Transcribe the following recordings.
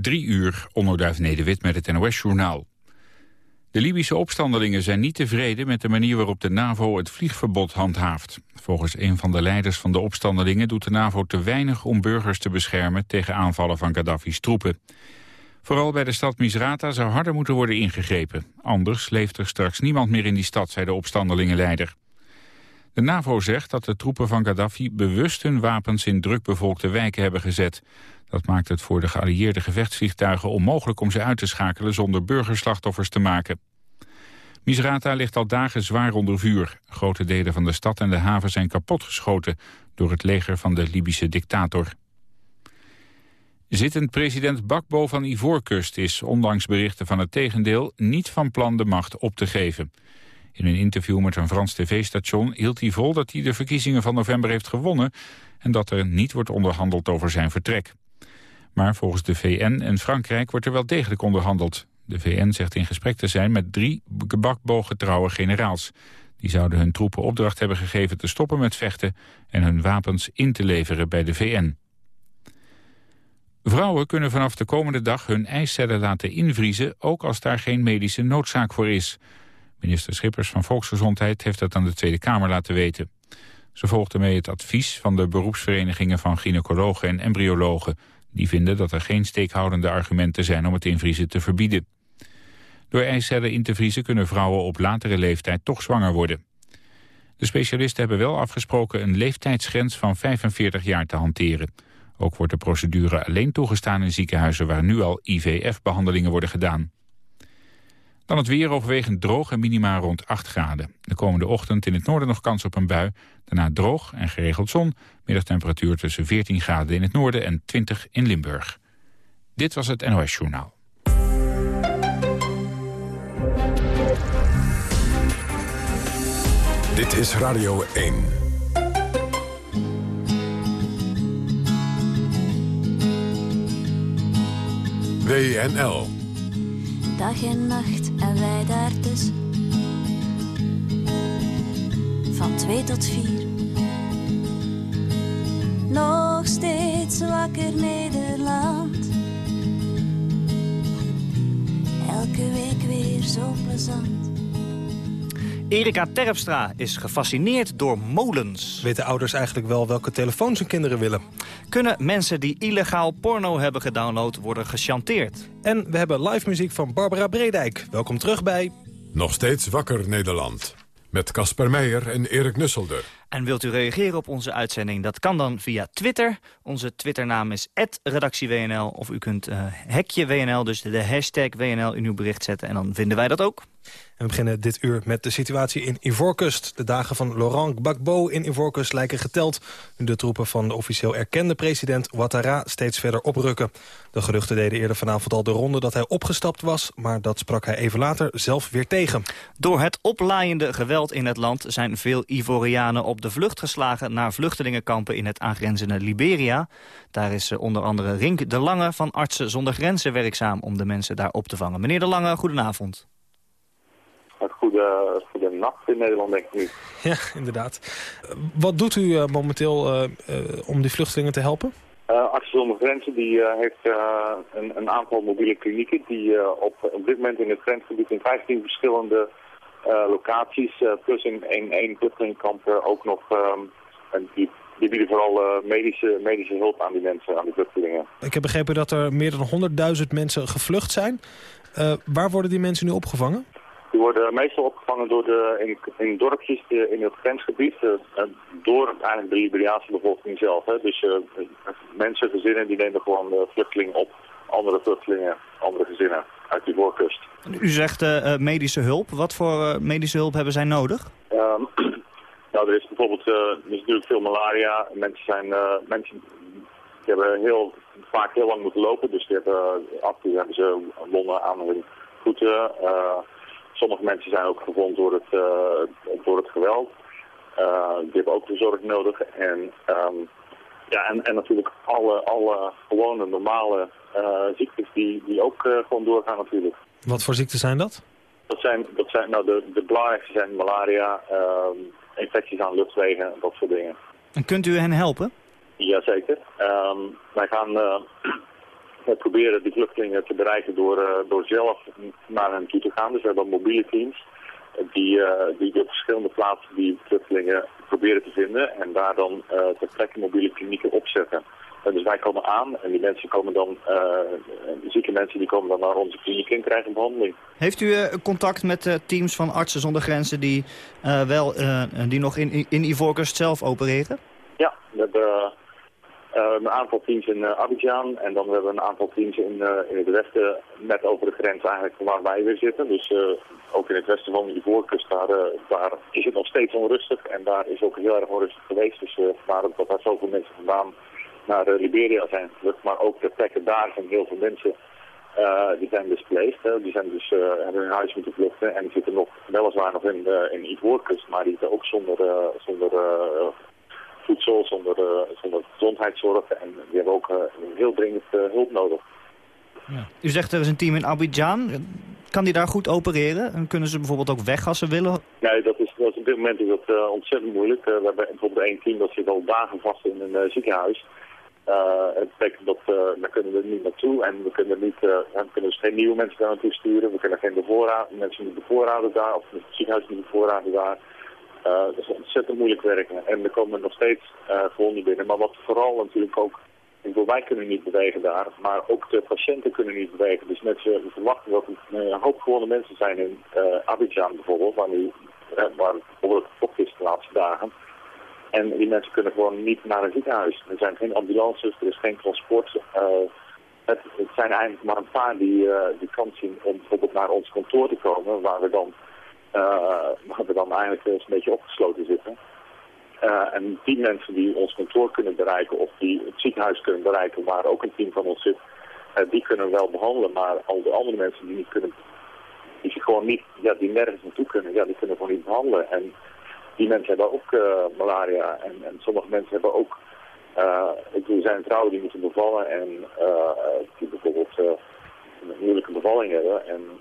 Drie uur, onderduif Nederwit met het NOS-journaal. De Libische opstandelingen zijn niet tevreden met de manier waarop de NAVO het vliegverbod handhaaft. Volgens een van de leiders van de opstandelingen doet de NAVO te weinig om burgers te beschermen tegen aanvallen van Gaddafi's troepen. Vooral bij de stad Misrata zou harder moeten worden ingegrepen. Anders leeft er straks niemand meer in die stad, zei de opstandelingenleider. De NAVO zegt dat de troepen van Gaddafi bewust hun wapens in drukbevolkte wijken hebben gezet. Dat maakt het voor de geallieerde gevechtsvliegtuigen onmogelijk om ze uit te schakelen zonder burgerslachtoffers te maken. Misrata ligt al dagen zwaar onder vuur. Grote delen van de stad en de haven zijn kapotgeschoten door het leger van de Libische dictator. Zittend president Bakbo van Ivoorkust is, ondanks berichten van het tegendeel, niet van plan de macht op te geven. In een interview met een Frans tv-station hield hij vol dat hij de verkiezingen van november heeft gewonnen en dat er niet wordt onderhandeld over zijn vertrek. Maar volgens de VN en Frankrijk wordt er wel degelijk onderhandeld. De VN zegt in gesprek te zijn met drie bakbo-getrouwe generaals. Die zouden hun troepen opdracht hebben gegeven te stoppen met vechten... en hun wapens in te leveren bij de VN. Vrouwen kunnen vanaf de komende dag hun eicellen laten invriezen... ook als daar geen medische noodzaak voor is. Minister Schippers van Volksgezondheid heeft dat aan de Tweede Kamer laten weten. Ze volgde mee het advies van de beroepsverenigingen van gynaecologen en embryologen. Die vinden dat er geen steekhoudende argumenten zijn om het invriezen te verbieden. Door eicellen in te vriezen kunnen vrouwen op latere leeftijd toch zwanger worden. De specialisten hebben wel afgesproken een leeftijdsgrens van 45 jaar te hanteren. Ook wordt de procedure alleen toegestaan in ziekenhuizen waar nu al IVF-behandelingen worden gedaan. Dan het weer overwegend droog en minima rond 8 graden. De komende ochtend in het noorden nog kans op een bui. Daarna droog en geregeld zon. Middagtemperatuur tussen 14 graden in het noorden en 20 in Limburg. Dit was het NOS Journaal. Dit is Radio 1. WNL. Dag en nacht en wij daartussen. Van twee tot vier. Nog steeds wakker Nederland. Elke week weer zo plezant. Erika Terpstra is gefascineerd door molens. Weten ouders eigenlijk wel welke telefoons hun kinderen willen? Kunnen mensen die illegaal porno hebben gedownload worden gechanteerd? En we hebben live muziek van Barbara Bredijk. Welkom terug bij... Nog steeds wakker Nederland. Met Casper Meijer en Erik Nusselder. En wilt u reageren op onze uitzending? Dat kan dan via Twitter. Onze Twitternaam is redactieWNL. Of u kunt uh, hekje WNL, dus de hashtag WNL in uw bericht zetten. En dan vinden wij dat ook. We beginnen dit uur met de situatie in Ivoorkust. De dagen van Laurent Gbagbo in Ivoorkust lijken geteld... nu de troepen van de officieel erkende president Ouattara steeds verder oprukken. De geruchten deden eerder vanavond al de ronde dat hij opgestapt was... maar dat sprak hij even later zelf weer tegen. Door het oplaaiende geweld in het land zijn veel Ivorianen op de vlucht geslagen... naar vluchtelingenkampen in het aangrenzende Liberia. Daar is eh, onder andere Rink de Lange van Artsen zonder Grenzen werkzaam... om de mensen daar op te vangen. Meneer de Lange, goedenavond goede, goede nacht in Nederland, denk ik nu. Ja, inderdaad. Wat doet u uh, momenteel uh, uh, om die vluchtelingen te helpen? Artsen zonder Grenzen die, heeft een, een, aantal mobiele klinieken... die op, op dit moment in het grensgebied in 15 verschillende locaties... plus in één vluchtelingenkamp ook nog... Um, die, die bieden vooral medische, medische hulp aan die mensen, aan die vluchtelingen. Ik heb begrepen dat er meer dan 100.000 mensen gevlucht zijn. waar worden die mensen nu opgevangen? Die worden meestal opgevangen door de, in, in dorpjes in het grensgebied, uh, door eigenlijk de Liberiaanse bevolking zelf. Hè. Dus mensen, gezinnen, die nemen gewoon vluchtelingen op, andere vluchtelingen, andere gezinnen uit die voorkust. U zegt uh, medische hulp. Wat voor medische hulp hebben zij nodig? Um, nou, er is bijvoorbeeld er is natuurlijk veel malaria. Mensen, zijn, mensen die hebben heel, vaak heel lang moeten lopen, dus die hebben, af en toe hebben ze wonden aan hun voeten. Sommige mensen zijn ook gewond door het, uh, door het geweld. Uh, die hebben ook de zorg nodig. En, um, ja, en, en natuurlijk alle, alle gewone normale uh, ziektes die, die ook gewoon doorgaan natuurlijk. Wat voor ziekten zijn dat? Dat zijn, dat zijn nou, de, de belangrijkste zijn malaria, um, infecties aan luchtwegen, dat soort dingen. En kunt u hen helpen? Jazeker. Um, wij gaan we proberen die vluchtelingen te bereiken door, door zelf naar hen toe te gaan. Dus we hebben mobiele teams die, die op verschillende plaatsen die vluchtelingen proberen te vinden en daar dan ter plekke mobiele klinieken opzetten. dus wij komen aan en die mensen komen dan, de zieke mensen die komen dan naar onze kliniek en krijgen behandeling. Heeft u contact met teams van Artsen zonder Grenzen die, wel, die nog in, in Ivoorkust zelf opereren? Ja, we hebben een aantal teams in Abidjan en dan hebben we een aantal teams in, in het westen, net over de grens eigenlijk waar wij weer zitten. Dus ook in het westen van de Ivoorkust, daar, daar is het nog steeds onrustig en daar is ook heel erg onrustig geweest. Dus vandaar dat daar zoveel mensen vandaan naar Liberia zijn gevlucht, maar ook de plekken daar zijn heel veel mensen die zijn displaced. Die zijn dus, hebben hun huis moeten vluchten en zitten nog weliswaar nog in, in Ivoorkust, maar die zitten ook zonder, zonder voedsel, zonder, zonder gezondheidszorg. En die hebben ook heel dringend hulp nodig. Ja. U zegt er is een team in Abidjan. Kan die daar goed opereren? En kunnen ze bijvoorbeeld ook weg als ze willen? Nee, dat is, dat is op dit moment is dat, uh, ontzettend moeilijk. Uh, we hebben bijvoorbeeld één team dat zit al dagen vast in een uh, ziekenhuis. het betekent dat daar kunnen we niet naartoe en we kunnen, niet, we kunnen dus geen nieuwe mensen daar naartoe sturen. We kunnen geen bevoorraden, mensen niet bevoorraden daar of het ziekenhuis niet bevoorraden daar. Uh, dat is ontzettend moeilijk werken. En er komen nog steeds uh, gewonden binnen. Maar wat vooral natuurlijk ook... Ik bedoel, wij kunnen niet bewegen daar, maar ook de patiënten kunnen niet bewegen. Dus mensen verwachten dat er een hoop gewone mensen zijn in uh, Abidjan bijvoorbeeld, waar, nu, waar bijvoorbeeld vocht is de laatste dagen. En die mensen kunnen gewoon niet naar een ziekenhuis. Er zijn geen ambulances, er is geen transport. Het, het, zijn eigenlijk maar een paar die, die kans zien om bijvoorbeeld naar ons kantoor te komen, waar we dan uh, we dan eigenlijk eens een beetje opgesloten zitten. Uh, en die mensen die ons kantoor kunnen bereiken of die het ziekenhuis kunnen bereiken waar ook een team van ons zit, uh, die kunnen we wel behandelen. Maar al de andere mensen die niet kunnen, die gewoon niet, ja, die nergens naartoe kunnen, ja, die kunnen gewoon niet behandelen. En die mensen hebben ook malaria en, en sommige mensen hebben ook, ik bedoel, zijn vrouwen die moeten bevallen en die bijvoorbeeld een moeilijke bevalling hebben. En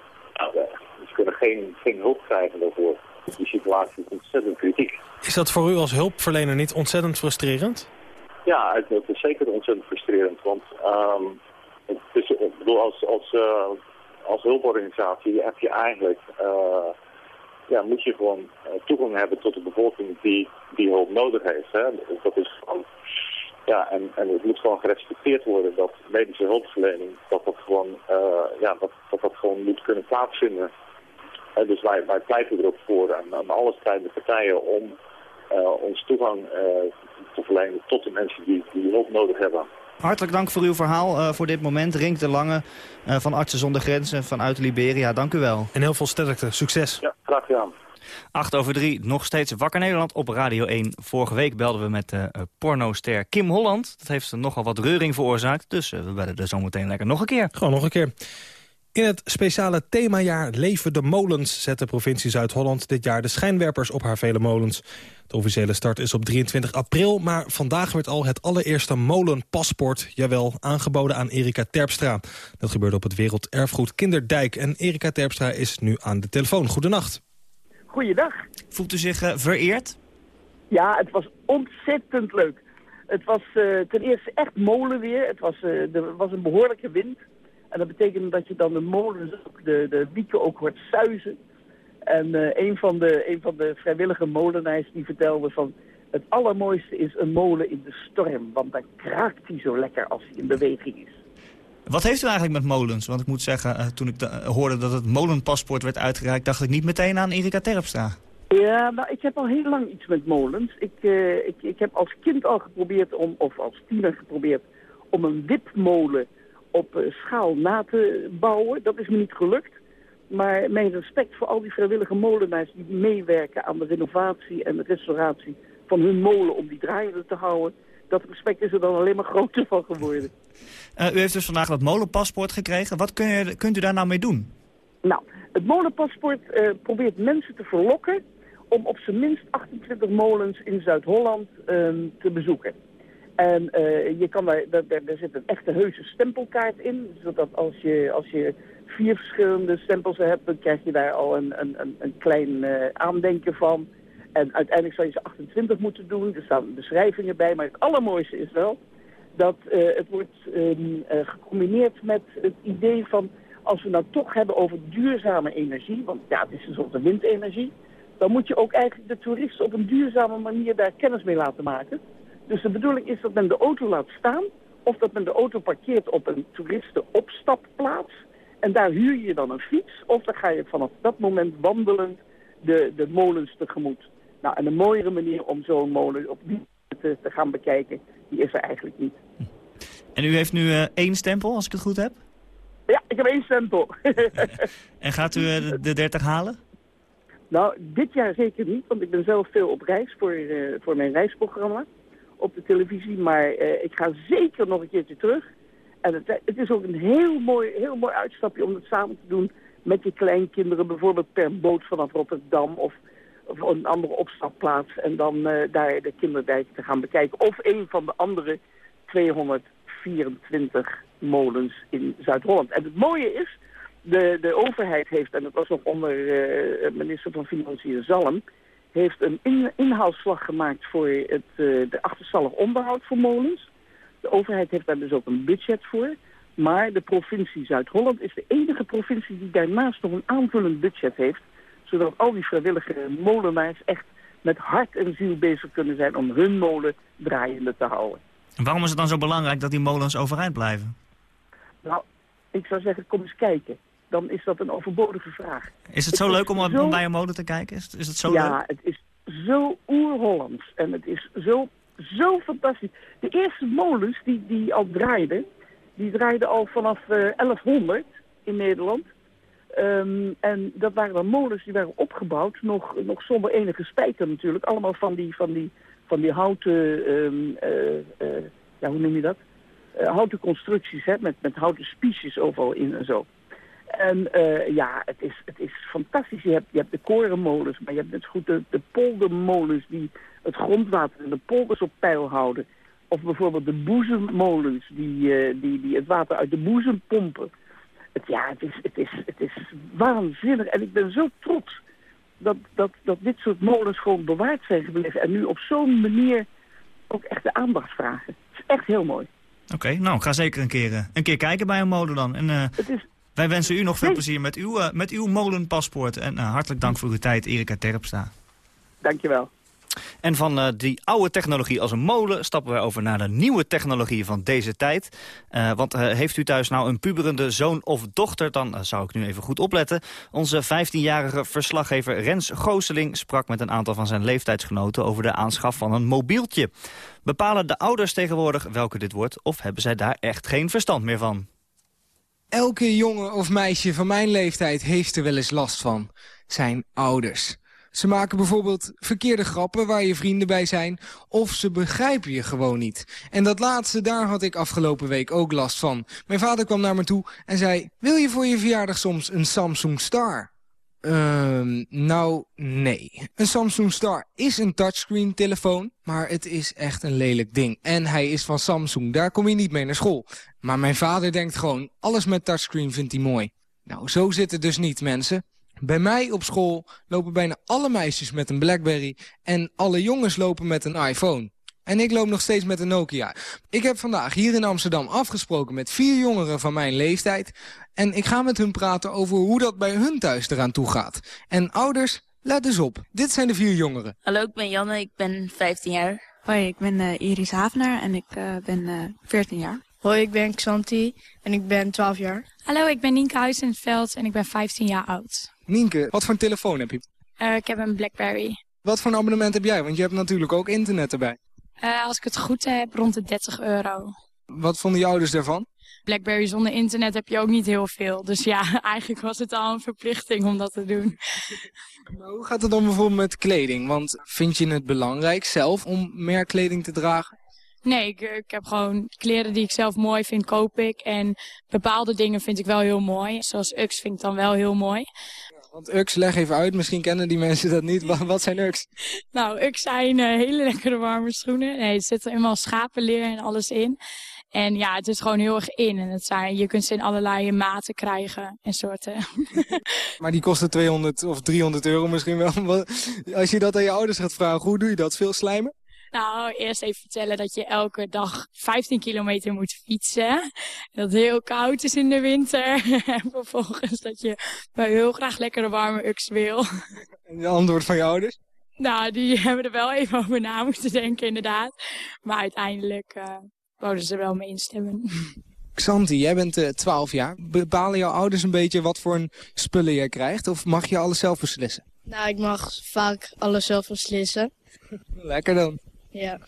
ze kunnen geen, geen hulp krijgen daarvoor. Die situatie is ontzettend kritiek. Is dat voor u als hulpverlener niet ontzettend frustrerend? Ja, het, is zeker ontzettend frustrerend. Want um, het is, ik bedoel, als, als, uh, als hulporganisatie heb je eigenlijk... Uh, ja, moet je gewoon uh, toegang hebben tot de bevolking die, die hulp nodig heeft. Hè? Dat is gewoon ja, en, en het moet gewoon gerespecteerd worden dat medische hulpverlening, dat dat gewoon, uh, ja, dat, dat dat gewoon moet kunnen plaatsvinden. Uh, dus wij, wij pleiten erop voor aan, aan alle strijdende partijen om uh, ons toegang te verlenen tot de mensen die, die hulp nodig hebben. Hartelijk dank voor uw verhaal voor dit moment. Rink de Lange van Artsen zonder Grenzen vanuit Liberia. Dank u wel. En heel veel sterkte. Succes. Ja, graag gedaan. 8 over 3, nog steeds Wakker Nederland op Radio 1. Vorige week belden we met uh, pornoster Kim Holland. Dat heeft nogal wat reuring veroorzaakt, dus uh, we bellen er zo meteen lekker nog een keer. Gewoon nog een keer. In het speciale themajaar Leven de Molens zet de provincie Zuid-Holland dit jaar de schijnwerpers op haar vele molens. De officiële start is op 23 april, maar vandaag werd al het allereerste molenpaspoort, jawel, aangeboden aan Erika Terpstra. Dat gebeurde op het Werelderfgoed Kinderdijk en Erika Terpstra is nu aan de telefoon. Goedenacht. Goeiedag. Voelt u zich uh, vereerd? Ja, het was ontzettend leuk. Het was uh, ten eerste echt molenweer. Het was, uh, er was een behoorlijke wind. En dat betekende dat je dan de molens, de, de wieken ook hoort suizen. En een, van de, een van de vrijwillige molenaars die vertelde van... het allermooiste is een molen in de storm, want dan kraakt hij zo lekker als hij in beweging is. Wat heeft u eigenlijk met molens? Want ik moet zeggen, uh, toen ik hoorde dat het molenpaspoort werd uitgereikt... dacht ik niet meteen aan Erika Terpstra. Ja, nou, ik heb al heel lang iets met molens. Ik, uh, ik, ik heb als kind al geprobeerd, om, of als tiener geprobeerd... om een wipmolen op schaal na te bouwen. Dat is me niet gelukt. Maar mijn respect voor al die vrijwillige molenaars... die meewerken aan de renovatie en de restauratie van hun molen... om die draaiende te houden dat respect is er dan alleen maar groter van geworden. Uh, u heeft dus vandaag dat molenpaspoort gekregen. Wat kun je, kunt u daar nou mee doen? Nou, het molenpaspoort uh, probeert mensen te verlokken om op zijn minst 28 molens in Zuid-Holland uh, te bezoeken. En uh, je kan daar, daar, zit een echte heuse stempelkaart in, zodat als je, als je vier verschillende stempels hebt, dan krijg je daar al een, een, een klein aandenken van. En uiteindelijk zou je ze 28 moeten doen. Er staan beschrijvingen bij. Maar het allermooiste is wel Dat het wordt um, gecombineerd met het idee van... als we nou toch hebben over duurzame energie... want ja, het is een soort windenergie... dan moet je ook eigenlijk de toeristen op een duurzame manier daar kennis mee laten maken. Dus de bedoeling is dat men de auto laat staan... of dat men de auto parkeert op een toeristenopstapplaats... en daar huur je dan een fiets... of dan ga je vanaf dat moment wandelend de, de molens tegemoet. Nou, en een mooiere manier om zo'n molen op te, te gaan bekijken... die is er eigenlijk niet. En u heeft nu uh, één stempel, als ik het goed heb? Ja, ik heb één stempel. en gaat u uh, de 30 halen? Nou, dit jaar zeker niet, want ik ben zelf veel op reis voor, uh, voor mijn reisprogramma op de televisie. Maar ik ga zeker nog een keertje terug. En het, het, is ook een heel mooi, heel mooi uitstapje om het samen te doen met je kleinkinderen. Bijvoorbeeld per boot vanaf Rotterdam of een andere opstapplaats. En dan daar de kinderdijk te gaan bekijken. Of een van de andere 224 molens in Zuid-Holland. En het mooie is, de, de overheid heeft, en dat was nog onder uh, minister van Financiën Zalm, heeft een in, inhaalslag gemaakt voor het uh, de achterstallig onderhoud voor molens. De overheid heeft daar dus ook een budget voor. Maar de provincie Zuid-Holland is de enige provincie die daarnaast nog een aanvullend budget heeft. Zodat al die vrijwillige molenaars echt met hart en ziel bezig kunnen zijn om hun molen draaiende te houden. En waarom is het dan zo belangrijk dat die molens overeind blijven? Nou, ik zou zeggen, kom eens kijken. Dan is dat een overbodige vraag. Is het zo leuk om zo... bij een molen te kijken? Is, is het zo ja, leuk? het is zo oer-Hollands. En het is zo, zo fantastisch. De eerste molens die, die al draaiden, die draaiden al vanaf uh, eh, 1100 in Nederland. Um, en dat waren dan molens die waren opgebouwd, nog, nog zonder enige spijker natuurlijk. Allemaal van die, van die van die houten, um, uh, ja, hoe noem je dat? Uh, houten constructies, hè, met, met houten spiesjes overal in en zo. En ja, het is, het is fantastisch. Je hebt, je hebt de korenmolens, maar je hebt net goed de, de poldermolens die het grondwater en de polders op peil houden. Of bijvoorbeeld de boezemmolens die, die, die het water uit de boezem pompen. Het, ja, het is, het, is, het is waanzinnig. En ik ben zo trots dat, dat, dat dit soort molens gewoon bewaard zijn gebleven. En nu op zo'n manier ook echt de aandacht vragen. Het is echt heel mooi. Oké, nou, ga zeker een keer, uh, een keer kijken bij een molen dan. En, uh, het is... Wij wensen u nog veel plezier met uw, uh, met uw molenpaspoort. En hartelijk dank voor uw tijd, Erika Terpstra. Dankjewel. En van uh, die oude technologie als een molen stappen we over naar de nieuwe technologie van deze tijd. Uh, want uh, heeft u thuis nou een puberende zoon of dochter, dan zou ik nu even goed opletten. Onze 15-jarige verslaggever Rens Gooseling sprak met een aantal van zijn leeftijdsgenoten over de aanschaf van een mobieltje. Bepalen de ouders tegenwoordig welke dit wordt of hebben zij daar echt geen verstand meer van? Elke jongen of meisje van mijn leeftijd heeft er wel eens last van. Zijn ouders. Ze maken bijvoorbeeld verkeerde grappen waar je vrienden bij zijn... of ze begrijpen je gewoon niet. En dat laatste, daar had ik afgelopen week ook last van. Mijn vader kwam naar me toe en zei... wil je voor je verjaardag soms een Samsung Star? Ehm, nou, nee. Een Samsung Star is een touchscreen telefoon, maar het is echt een lelijk ding. En hij is van Samsung, daar kom je niet mee naar school. Maar mijn vader denkt gewoon, alles met touchscreen vindt hij mooi. Nou, zo zit het dus niet, mensen. Bij mij op school lopen bijna alle meisjes met een Blackberry... en alle jongens lopen met een iPhone. En ik loop nog steeds met een Nokia. Ik heb vandaag hier in Amsterdam afgesproken met vier jongeren van mijn leeftijd... en ik ga met hun praten over hoe dat bij hun thuis eraan toe gaat. En ouders, let eens op. Dit zijn de vier jongeren. Hallo, ik ben Janne, ik ben 15 jaar. Hoi, ik ben uh, Iris Havenaar en ik uh, ben uh, eh, 14 jaar. Hoi, ik ben Xanti en ik ben 12 jaar. Hallo, ik ben Nienke Huisensveld en ik ben 15 jaar oud. Nienke, wat voor een telefoon heb je? Uh, ik heb een Blackberry. Wat voor een abonnement heb jij? Want je hebt natuurlijk ook internet erbij. Uh, als ik het goed heb, rond de 30 euro. Wat vonden je ouders daarvan? Blackberry zonder internet heb je ook niet heel veel. Dus ja, eigenlijk was het al een verplichting om dat te doen. Maar hoe gaat het dan bijvoorbeeld met kleding? Want vind je het belangrijk zelf om meer kleding te dragen? Nee, ik, ik, heb gewoon kleren die ik zelf mooi vind, koop ik. En bepaalde dingen vind ik wel heel mooi. Zoals Ux vind ik dan wel heel mooi. Want Ux, leg even uit, misschien kennen die mensen dat niet. Wat zijn Ux? Nou, Ux zijn uh, hele lekkere warme schoenen. Nee, er zit er helemaal schapenleer en alles in. En ja, het is gewoon heel erg in. En het zijn, je kunt ze in allerlei maten krijgen en soorten. maar die kosten 200 of 300 euro misschien wel. Als je dat aan je ouders gaat vragen, hoe doe je dat? Veel slijmen? Nou, eerst even vertellen dat je elke dag 15 kilometer moet fietsen. Dat het heel koud is in de winter. en vervolgens dat je bij heel graag lekkere warme uks wil. En de antwoord van je ouders? Nou, die hebben er wel even over na moeten denken, inderdaad. Maar uiteindelijk uh, wouden ze er wel mee instemmen. Xanti, jij bent uh, 12 jaar. Bepalen jouw ouders een beetje wat voor een spullen jij krijgt? Of mag je alles zelf beslissen? Nou, ik mag vaak alles zelf beslissen. Lekker dan. Ja.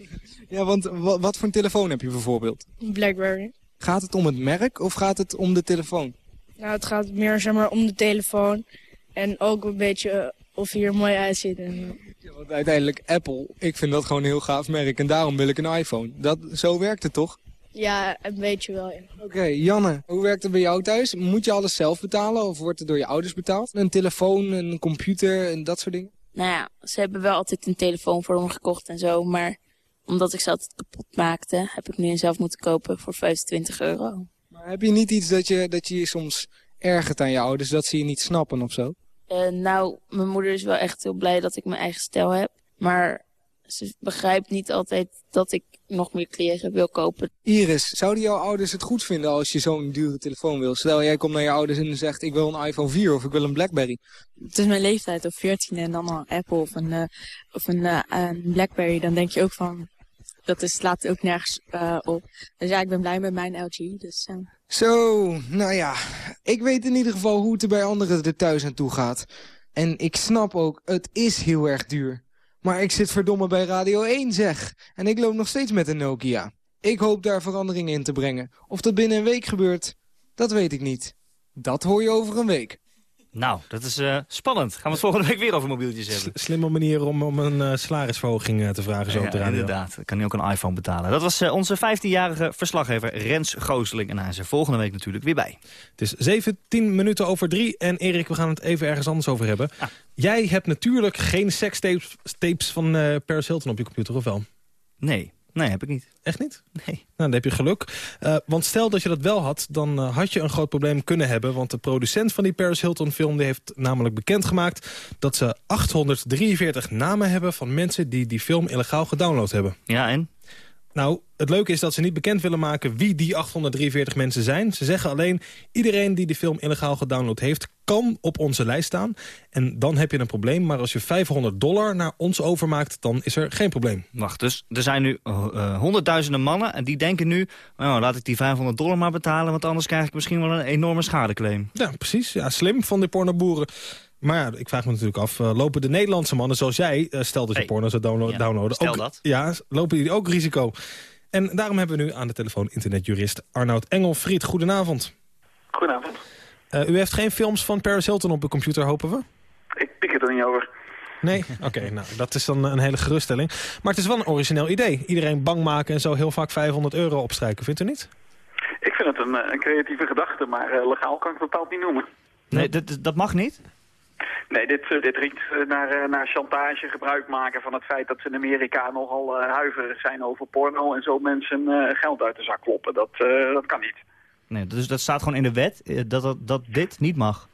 Ja, want wat voor een telefoon heb je bijvoorbeeld? Blackberry. Gaat het om het merk of gaat het om de telefoon? Nou, het gaat meer zeg maar, om de telefoon. En ook een beetje of hij er mooi uitziet. En... Ja, want uiteindelijk Apple, ik vind dat gewoon een heel gaaf merk. En daarom wil ik een iPhone. Dat, zo werkt het toch? Ja, een beetje wel, ja. Oké, Janne, hoe werkt het bij jou thuis? Moet je alles zelf betalen of wordt het door je ouders betaald? Een telefoon, een computer en dat soort dingen? Nou ja, ze hebben wel altijd een telefoon voor me gekocht en zo, maar omdat ik ze altijd kapot maakte, heb ik nu een zelf moeten kopen voor 25 euro. Maar heb je niet iets dat je, dat je soms ergert aan je ouders, dat ze je niet snappen of zo? Uh, nou, mijn moeder is wel echt heel blij dat ik mijn eigen stijl heb, maar ze begrijpt niet altijd dat ik nog meer kleren wil kopen. Iris, zouden jouw ouders het goed vinden als je zo'n dure telefoon wil? Stel, jij komt naar je ouders en zegt ik wil een iPhone 4 of ik wil een Blackberry. Het is mijn leeftijd op 14 en dan een Apple of een, uh, of een, uh, een Blackberry. Dan denk je ook van, dat is, slaat ook nergens uh, op. Dus ja, ik ben blij met mijn LG. Dus, Zo, nou ja. Ik weet in ieder geval hoe het er bij anderen er thuis aan toe gaat. En ik snap ook, het is heel erg duur. Maar ik zit verdomme bij Radio 1 zeg. En ik loop nog steeds met een Nokia. Ik hoop daar verandering in te brengen. Of dat binnen een week gebeurt, dat weet ik niet. Dat hoor je over een week. Nou, dat is uh, spannend. Gaan we het volgende week weer over mobieltjes hebben. Slimme manier om, om een uh, salarisverhoging uh, te vragen zo ja, op de radio. inderdaad. kan hij ook een iPhone betalen. Dat was onze 15-jarige verslaggever Rens Gooseling. En hij is er volgende week natuurlijk weer bij. Het is 17 minuten over drie. En Erik, we gaan het even ergens anders over hebben. Ah. Jij hebt natuurlijk geen sekstapes tapes van Paris Hilton op je computer, of wel? Nee. Nee, heb ik niet. Echt niet? Nee. Nou, dan heb je geluk. Uh, want stel dat je dat wel had, dan uh, had je een groot probleem kunnen hebben. Want de producent van die Paris Hilton film die heeft namelijk bekendgemaakt... dat ze 843 namen hebben van mensen die die film illegaal gedownload hebben. Ja, en? Nou, het leuke is dat ze niet bekend willen maken wie die 843 mensen zijn. Ze zeggen alleen, iedereen die de film illegaal gedownload heeft... kan op onze lijst staan. En dan heb je een probleem. Maar als je 500 dollar naar ons overmaakt, dan is er geen probleem. Wacht, dus er zijn nu uh, honderdduizenden mannen... en die denken nu, nou, laat ik die 500 dollar maar betalen... want anders krijg ik misschien wel een enorme schadeclaim. Ja, precies. Ja, slim van de pornoboeren. Maar ja, ik vraag me natuurlijk af, uh, lopen de Nederlandse mannen zoals jij... Uh, stel dat je hey. porno zou downloaden, ja, downloaden stel ook, dat. Ja, lopen jullie ook risico? En daarom hebben we nu aan de telefoon internetjurist Arnoud Engelfried. Goedenavond. Goedenavond. Uh, u heeft geen films van Paris Hilton op uw computer, hopen we? Ik pik het er niet over. Nee? Oké, okay, nou, dat is dan een hele geruststelling. Maar het is wel een origineel idee. Iedereen bang maken en zo heel vaak 500 euro opstrijken, vindt u niet? Ik vind het een, een creatieve gedachte, maar uh, legaal kan ik het bepaald niet noemen. Nee, dat, dat mag niet? Nee, dit, dit riekt naar, naar chantage, gebruik maken van het feit dat ze in Amerika nogal huiverig zijn over porno en zo mensen geld uit de zak kloppen. Dat, dat kan niet. Nee, dus dat staat gewoon in de wet dat, dat, dat dit niet mag?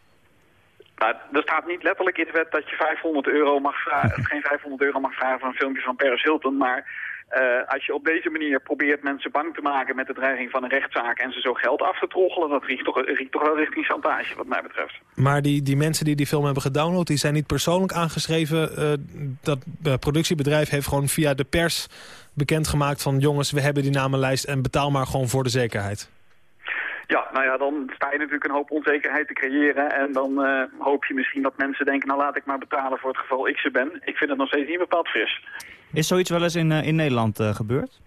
Nou, er staat niet letterlijk in de wet dat je 500 euro mag vragen, geen 500 euro mag vragen voor een filmpje van Paris Hilton, maar uh, als je op deze manier probeert mensen bang te maken met de dreiging van een rechtszaak en ze zo geld af te troggelen, dat riekt toch, riekt toch wel richting chantage wat mij betreft. Maar die, die mensen die die film hebben gedownload, die zijn niet persoonlijk aangeschreven. Uh, dat uh, productiebedrijf heeft gewoon via de pers bekendgemaakt van jongens, we hebben die namenlijst en betaal maar gewoon voor de zekerheid. Ja, nou ja, dan sta je natuurlijk een hoop onzekerheid te creëren. En dan uh, hoop je misschien dat mensen denken, nou laat ik maar betalen voor het geval ik ze ben. Ik vind het nog steeds niet bepaald fris. Is zoiets wel eens in, uh, in Nederland uh, gebeurd?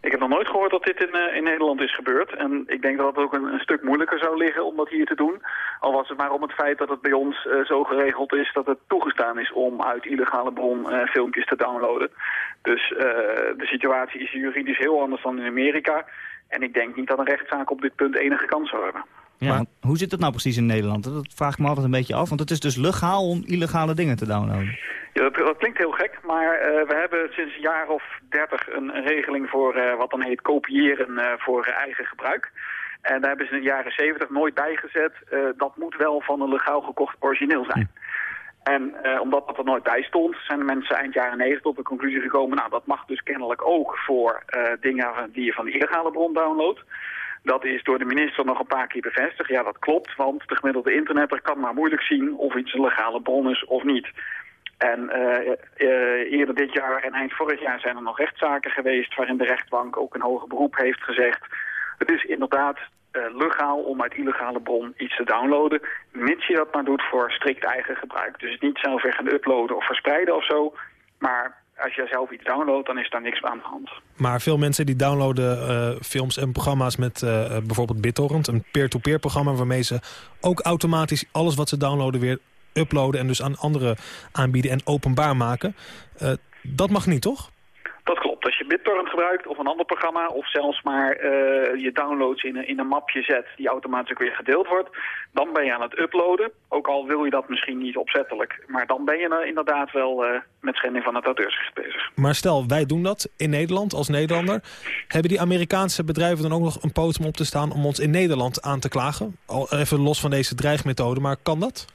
Ik heb nog nooit gehoord dat dit in, uh, in Nederland is gebeurd. En ik denk dat het ook een, stuk moeilijker zou liggen om dat hier te doen. Al was het maar om het feit dat het bij ons zo geregeld is dat het toegestaan is om uit illegale bron filmpjes te downloaden. Dus de situatie is juridisch heel anders dan in Amerika. En ik denk niet dat een rechtszaak op dit punt enige kans zou hebben. Ja, maar, hoe zit het nou precies in Nederland? Dat vraag ik me altijd een beetje af. Want het is dus legaal om illegale dingen te downloaden. Ja, dat, dat klinkt heel gek. Maar uh, we hebben sinds een jaar of dertig een, een regeling voor uh, wat dan heet kopiëren uh, voor eigen gebruik. En daar hebben ze in de jaren zeventig nooit bijgezet. dat moet wel van een legaal gekocht origineel zijn. En uh, omdat dat er nooit bij stond, zijn de mensen eind jaren 90 tot de conclusie gekomen... nou, dat mag dus kennelijk ook voor uh, dingen die je van de illegale bron downloadt. Dat is door de minister nog een paar keer bevestigd. Ja, dat klopt, want de gemiddelde internetter kan maar moeilijk zien of iets een legale bron is of niet. En uh, uh, eerder dit jaar en eind vorig jaar zijn er nog rechtszaken geweest... waarin de rechtbank ook een hoger beroep heeft gezegd... het is inderdaad uh, legaal om uit illegale bron iets te downloaden... mits je dat maar doet voor strikt eigen gebruik. Dus niet zelf weer gaan uploaden of verspreiden of zo... maar als je zelf iets downloadt, dan is daar niks aan de hand. Maar veel mensen die downloaden uh, films en programma's met uh, bijvoorbeeld BitTorrent... een peer-to-peer -peer programma waarmee ze ook automatisch alles wat ze downloaden weer uploaden... en dus aan anderen aanbieden en openbaar maken. Uh, dat mag niet, toch? Als je BitTorrent gebruikt of een ander programma... of zelfs maar uh, je downloads in een, in een mapje zet die automatisch weer gedeeld wordt... dan ben je aan het uploaden. Ook al wil je dat misschien niet opzettelijk. Maar dan ben je uh, inderdaad wel uh, met schending van het auteursrecht bezig. Maar stel, wij doen dat in Nederland als Nederlander. Hebben die Amerikaanse bedrijven dan ook nog een poot om op te staan... om ons in Nederland aan te klagen? Al even los van deze dreigmethode, maar kan dat?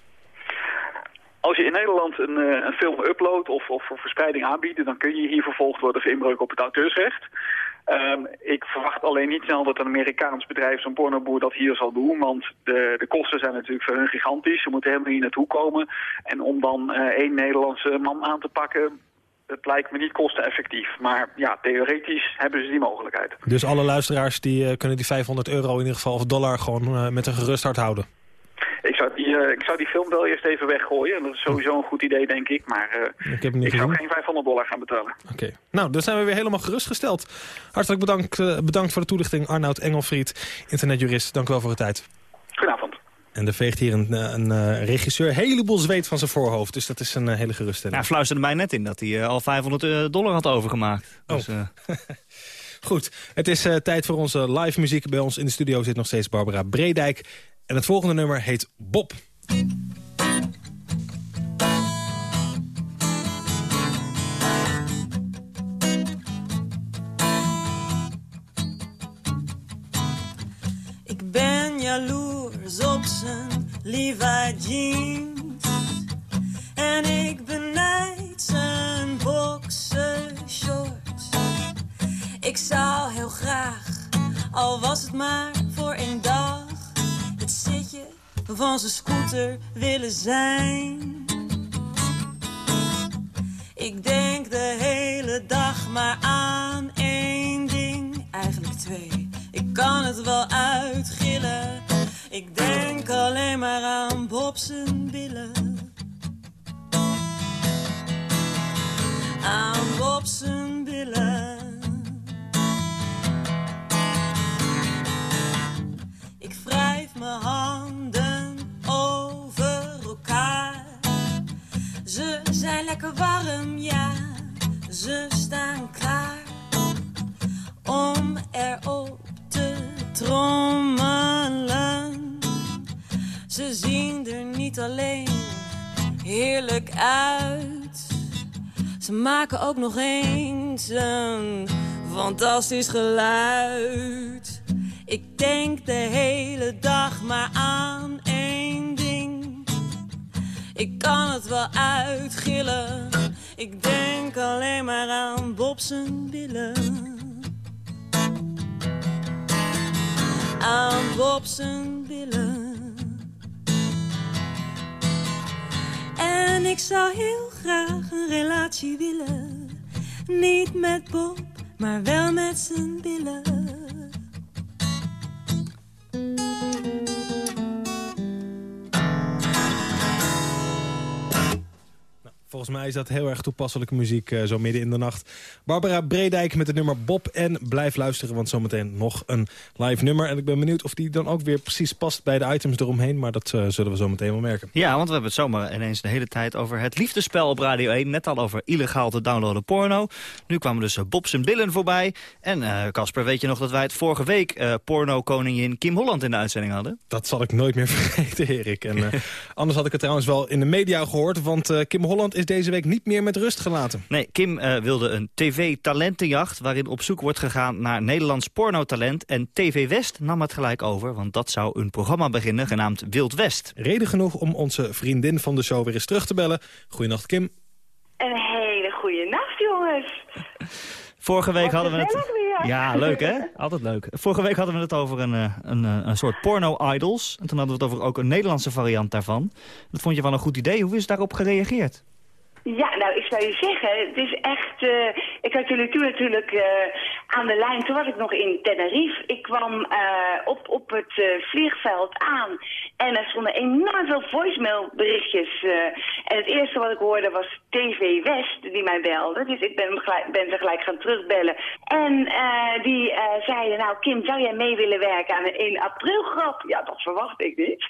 Als je in Nederland een, uh, een film uploadt of, of voor verspreiding aanbiedt... dan kun je hier vervolgd worden voor inbreuk op het auteursrecht. Um, ik verwacht alleen niet snel dat een Amerikaans bedrijf, zo'n pornoboer, dat hier zal doen. Want de, de kosten zijn natuurlijk voor hun gigantisch. Ze moeten helemaal hier naartoe komen. En om dan uh, één Nederlandse man aan te pakken... Het lijkt me niet kosteneffectief. Maar ja, theoretisch hebben ze die mogelijkheid. Dus alle luisteraars die, uh, kunnen die 500 euro in ieder geval of dollar gewoon met een gerust hart houden? Ik zou, die, uh, ik zou die film wel eerst even weggooien. En dat is sowieso een goed idee, denk ik. Maar uh, ik, heb niet ik zou geen 500 dollar gaan betalen. Oké. Okay. Nou, dan zijn we weer helemaal gerustgesteld. Hartelijk bedankt, uh, bedankt voor de toelichting, Arnoud Engelfried, internetjurist. Dank u wel voor de tijd. Goedenavond. En er veegt hier een, een regisseur een heleboel zweet van zijn voorhoofd. Dus dat is een hele geruststelling. Ja, fluisterde mij net in dat hij uh, al 500 dollar had overgemaakt. Oh. Dus, Goed, het is tijd voor onze live muziek. Bij ons in de studio zit nog steeds Barbara Bredijk. En het volgende nummer heet Bob. Ik ben jaloers op zijn Levi jeans. En ik benijd zijn boxershorts. Ik zou heel graag, al was het maar voor een dag van zijn scooter willen zijn. Ik denk de hele dag maar aan één ding, eigenlijk twee. Ik kan het wel uitgillen. Ik denk alleen maar aan Bob zijn billen. Aan Bob zijn lekker warm, ja, ze staan klaar om erop te trommelen. Ze zien er niet alleen heerlijk uit, ze maken ook nog eens een fantastisch geluid. Ik denk de hele dag maar aan. Ik kan het wel uitgillen. Ik denk alleen maar aan Bob zijn billen. Aan Bob zijn billen. En ik zou heel graag een relatie willen. Niet met Bob, maar wel met zijn billen. Volgens mij is dat heel erg toepasselijke muziek, uh, zo midden in de nacht. Barbara Bredijk met het nummer Bob. En blijf luisteren, want zometeen nog een live nummer. En ik ben benieuwd of die dan ook weer precies past bij de items eromheen. Maar dat uh, zullen we zo meteen wel merken. Ja, want we hebben het zomaar ineens de hele tijd over het liefdespel op Radio 1. Net al over illegaal te downloaden porno. Nu kwamen dus uh, Bob zijn billen voorbij. En Casper, weet je nog dat wij het vorige week porno-koningin Kim Holland in de uitzending hadden? Dat zal ik nooit meer vergeten, Erik. En anders had ik het trouwens wel in de media gehoord. Want Kim Holland is deze week niet meer met rust gelaten. Nee, Kim uh, wilde een tv-talentenjacht... waarin op zoek wordt gegaan naar Nederlands pornotalent. En TV West nam het gelijk over, want dat zou een programma beginnen... genaamd Wild West. Reden genoeg om onze vriendin van de show weer eens terug te bellen. Goedenacht, Kim. Een hele goede nacht, jongens. Vorige week hadden we het... Ja, leuk hè? Altijd leuk. Vorige week hadden we het over een, eh, een, een, een soort porno-idols. En toen hadden we het over ook een Nederlandse variant daarvan. Dat vond je wel een goed idee. Hoe is daarop gereageerd? Ja, nou, ik zou je zeggen, het is echt... Uh, ik had jullie toen natuurlijk uh, aan de lijn, toen was ik nog in Tenerife. Ik kwam uh, op, op het vliegveld aan en er stonden enorm veel voicemailberichtjes. en het eerste wat ik hoorde was TV West, die mij belde. Dus ik ben, ben ze gelijk gaan terugbellen. En die zeiden, nou Kim, zou jij mee willen werken aan een 1 april grap? Ja, dat verwacht ik niet.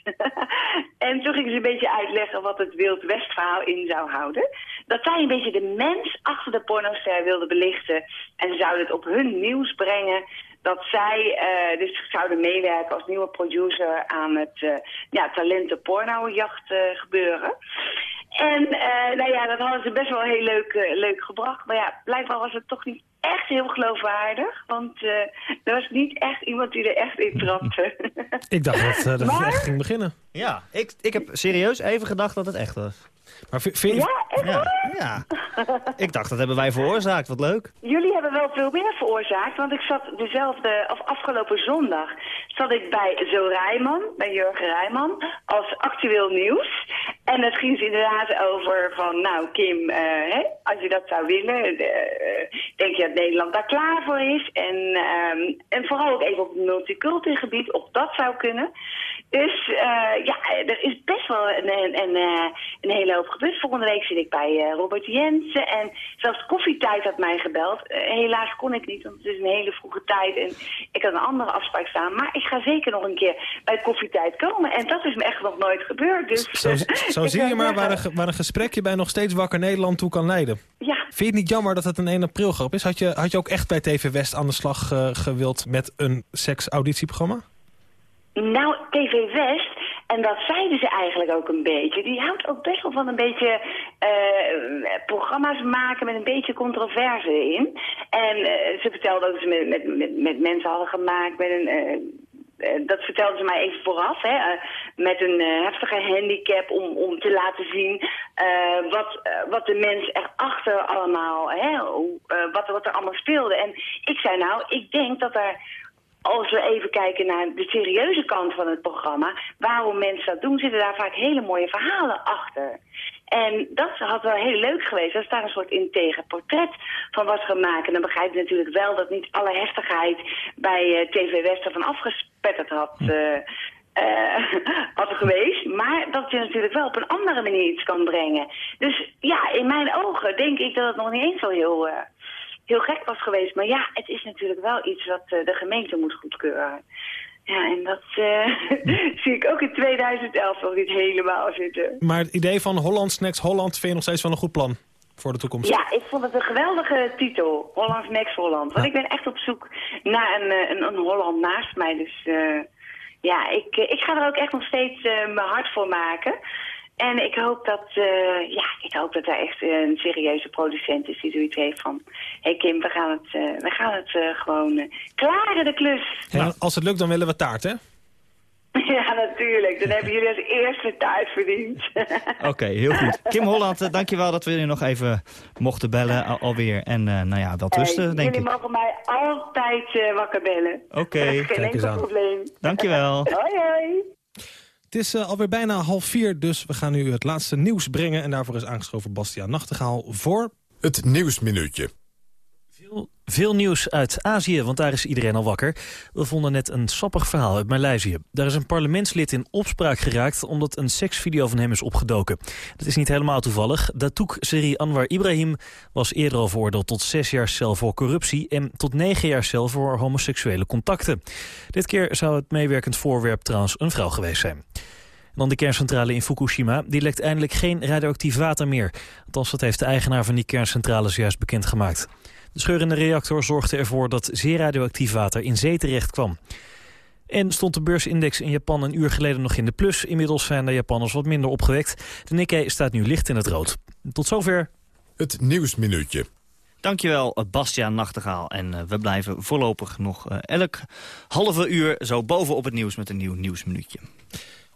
en toen gingen ze een beetje uitleggen wat het Wild West verhaal in zou houden dat zij een beetje de mens achter de pornoster wilden belichten. En ze zouden het op hun nieuws brengen dat zij uh, dus zouden meewerken als nieuwe producer aan het uh, ja, talenten pornojacht uh, gebeuren. En nou ja, dat hadden ze best wel heel leuk, leuk gebracht. Maar ja, blijkbaar was het toch niet echt heel geloofwaardig. Want er was niet echt iemand die er echt in trapte. ik dacht dat, dat het echt ging beginnen. Ja, ik, ik heb serieus even gedacht dat het echt was. Maar vind je... Ja, echt ja, ja. Ik dacht, dat hebben wij veroorzaakt. Wat leuk. Jullie hebben wel veel meer veroorzaakt. Want ik zat dezelfde, of afgelopen zondag, zat ik bij Zo Rijman, bij Jurgen Rijman, als actueel nieuws. En het ging ze inderdaad over van, nou Kim, uh, hè, als je dat zou willen, uh, denk je dat Nederland daar klaar voor is. En, uh, en vooral ook even op het multicultureel gebied, of dat zou kunnen. Dus uh, ja, er is best wel een, een, een, een hele hoop gebeurd. Volgende week zit ik bij Robert Jensen en zelfs koffietijd had mij gebeld. Helaas kon ik niet, want het is een hele vroege tijd en ik had een andere afspraak staan. Maar ik ga zeker nog een keer bij koffietijd komen en dat is me echt nog nooit gebeurd. Dus, zo, zo zie je maar waar een, waar een gesprekje bij nog steeds wakker Nederland toe kan leiden. Ja. Vind je het niet jammer dat het een 1 april grap is? Had je, had je ook echt bij TV West aan de slag gewild met een seksauditieprogramma? Nou, TV West, en dat zeiden ze eigenlijk ook een beetje, die houdt ook best wel van een beetje uh, programma's maken met een beetje controverse in. En uh, ze vertelde dat ze met, met, met, met, mensen hadden gemaakt met een... Uh, dat vertelden ze mij even vooraf, hè, met een heftige handicap om, om te laten zien wat, wat de mens erachter allemaal, hè, wat, wat er allemaal speelde. En ik zei nou, ik denk dat er als we even kijken naar de serieuze kant van het programma, waarom mensen dat doen, zitten daar vaak hele mooie verhalen achter. En dat had wel heel leuk geweest. Er staat een soort integer portret van wat we maken. Dan begrijp je natuurlijk wel dat niet alle heftigheid bij uh, TV West ervan afgespetterd had... Uh, uh, had geweest. Maar dat je natuurlijk wel op een andere manier iets kan brengen. Dus ja, in mijn ogen denk ik dat het nog niet eens zo heel heel gek was geweest. Maar ja, het is natuurlijk wel iets wat de gemeente moet goedkeuren. Ja, en dat uh, zie ik ook in 2011 nog niet helemaal zitten. Maar het idee van Hollands Next Holland vind je nog steeds wel een goed plan voor de toekomst? Ja, ik vond het een geweldige titel, Hollands Next Holland. Want ik ben echt op zoek naar een, eh, een, een Holland naast mij. Dus uh, ja, ik, ik ga er ook echt nog steeds mijn hart voor maken. En ik hoop dat, uh, ja, ik hoop dat er echt een serieuze producent is die zoiets heeft van... Hé hey Kim, we gaan het, uh, we gaan het uh, gewoon klaren, de klus. Ja, als het lukt, dan willen we taart, hè? Ja, natuurlijk. Dan hebben jullie als eerste taart verdiend. Oké, okay, heel goed. Kim Holland, dankjewel dat we jullie nog even mochten bellen al alweer. En nou ja, wel rusten, hey, denk jullie ik. Jullie mogen mij altijd wakker bellen. Oké. Okay. Geen enkel probleem. Dankjewel. hoi, hoi. Het is uh, alweer bijna half vier, dus we gaan nu het laatste nieuws brengen. En daarvoor is aangeschoven Bastiaan Nachtegaal voor... Het Nieuwsminuutje. Veel, nieuws uit Azië, want daar is iedereen al wakker. We vonden net een sappig verhaal uit Maleisië. Daar is een parlementslid in opspraak geraakt... omdat een seksvideo van hem is opgedoken. Dat is niet helemaal toevallig. Datouk Seri Anwar Ibrahim was eerder al veroordeeld... tot zes jaar cel voor corruptie... en tot negen jaar cel voor homoseksuele contacten. Dit keer zou het meewerkend voorwerp trouwens een vrouw geweest zijn. Dan de kerncentrale in Fukushima. Die lekt eindelijk geen radioactief water meer. Althans, dat heeft de eigenaar van die kerncentrale zojuist bekendgemaakt. De scheur in de reactor zorgde ervoor dat zeer radioactief water in zee terecht kwam. En stond de beursindex in Japan een uur geleden nog in de plus. Inmiddels zijn de Japanners wat minder opgewekt. De Nikkei staat nu licht in het rood. Tot zover. Het Nieuwsminuutje. Dankjewel, Bastiaan Nachtegaal. En uh, we blijven voorlopig nog uh, elk halve uur zo bovenop het nieuws met een nieuw nieuwsminuutje.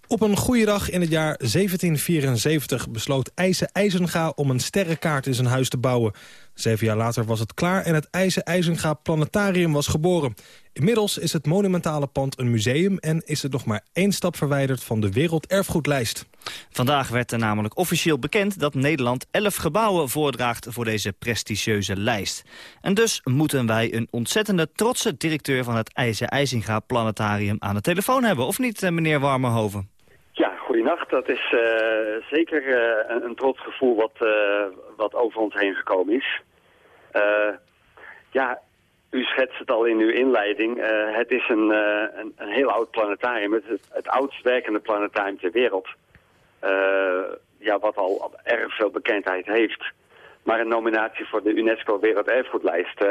Op een goede dag in het jaar 1774 besloot IJzer IJzenga om een sterrenkaart in zijn huis te bouwen. Zeven jaar later was het klaar en het IJzer IJzenga Planetarium was geboren. Inmiddels is het monumentale pand een museum en is het nog maar één stap verwijderd van de Werelderfgoedlijst. Vandaag werd er namelijk officieel bekend dat Nederland 11 gebouwen voordraagt voor deze prestigieuze lijst. En dus moeten wij een ontzettende trotse directeur van het IJzer IJzinga Planetarium aan de telefoon hebben. Of niet, eh, meneer Warmerhoven? Ja, goedenacht. Dat is uh, zeker uh, een, een, trots gevoel wat, uh, wat over ons heen gekomen is. Ja, u schetst het al in uw inleiding. het is een, een, een, heel oud planetarium. Het, het, het oudst werkende planetarium ter wereld. ja, wat al erg veel bekendheid heeft. Maar een nominatie voor de UNESCO Werelderfgoedlijst...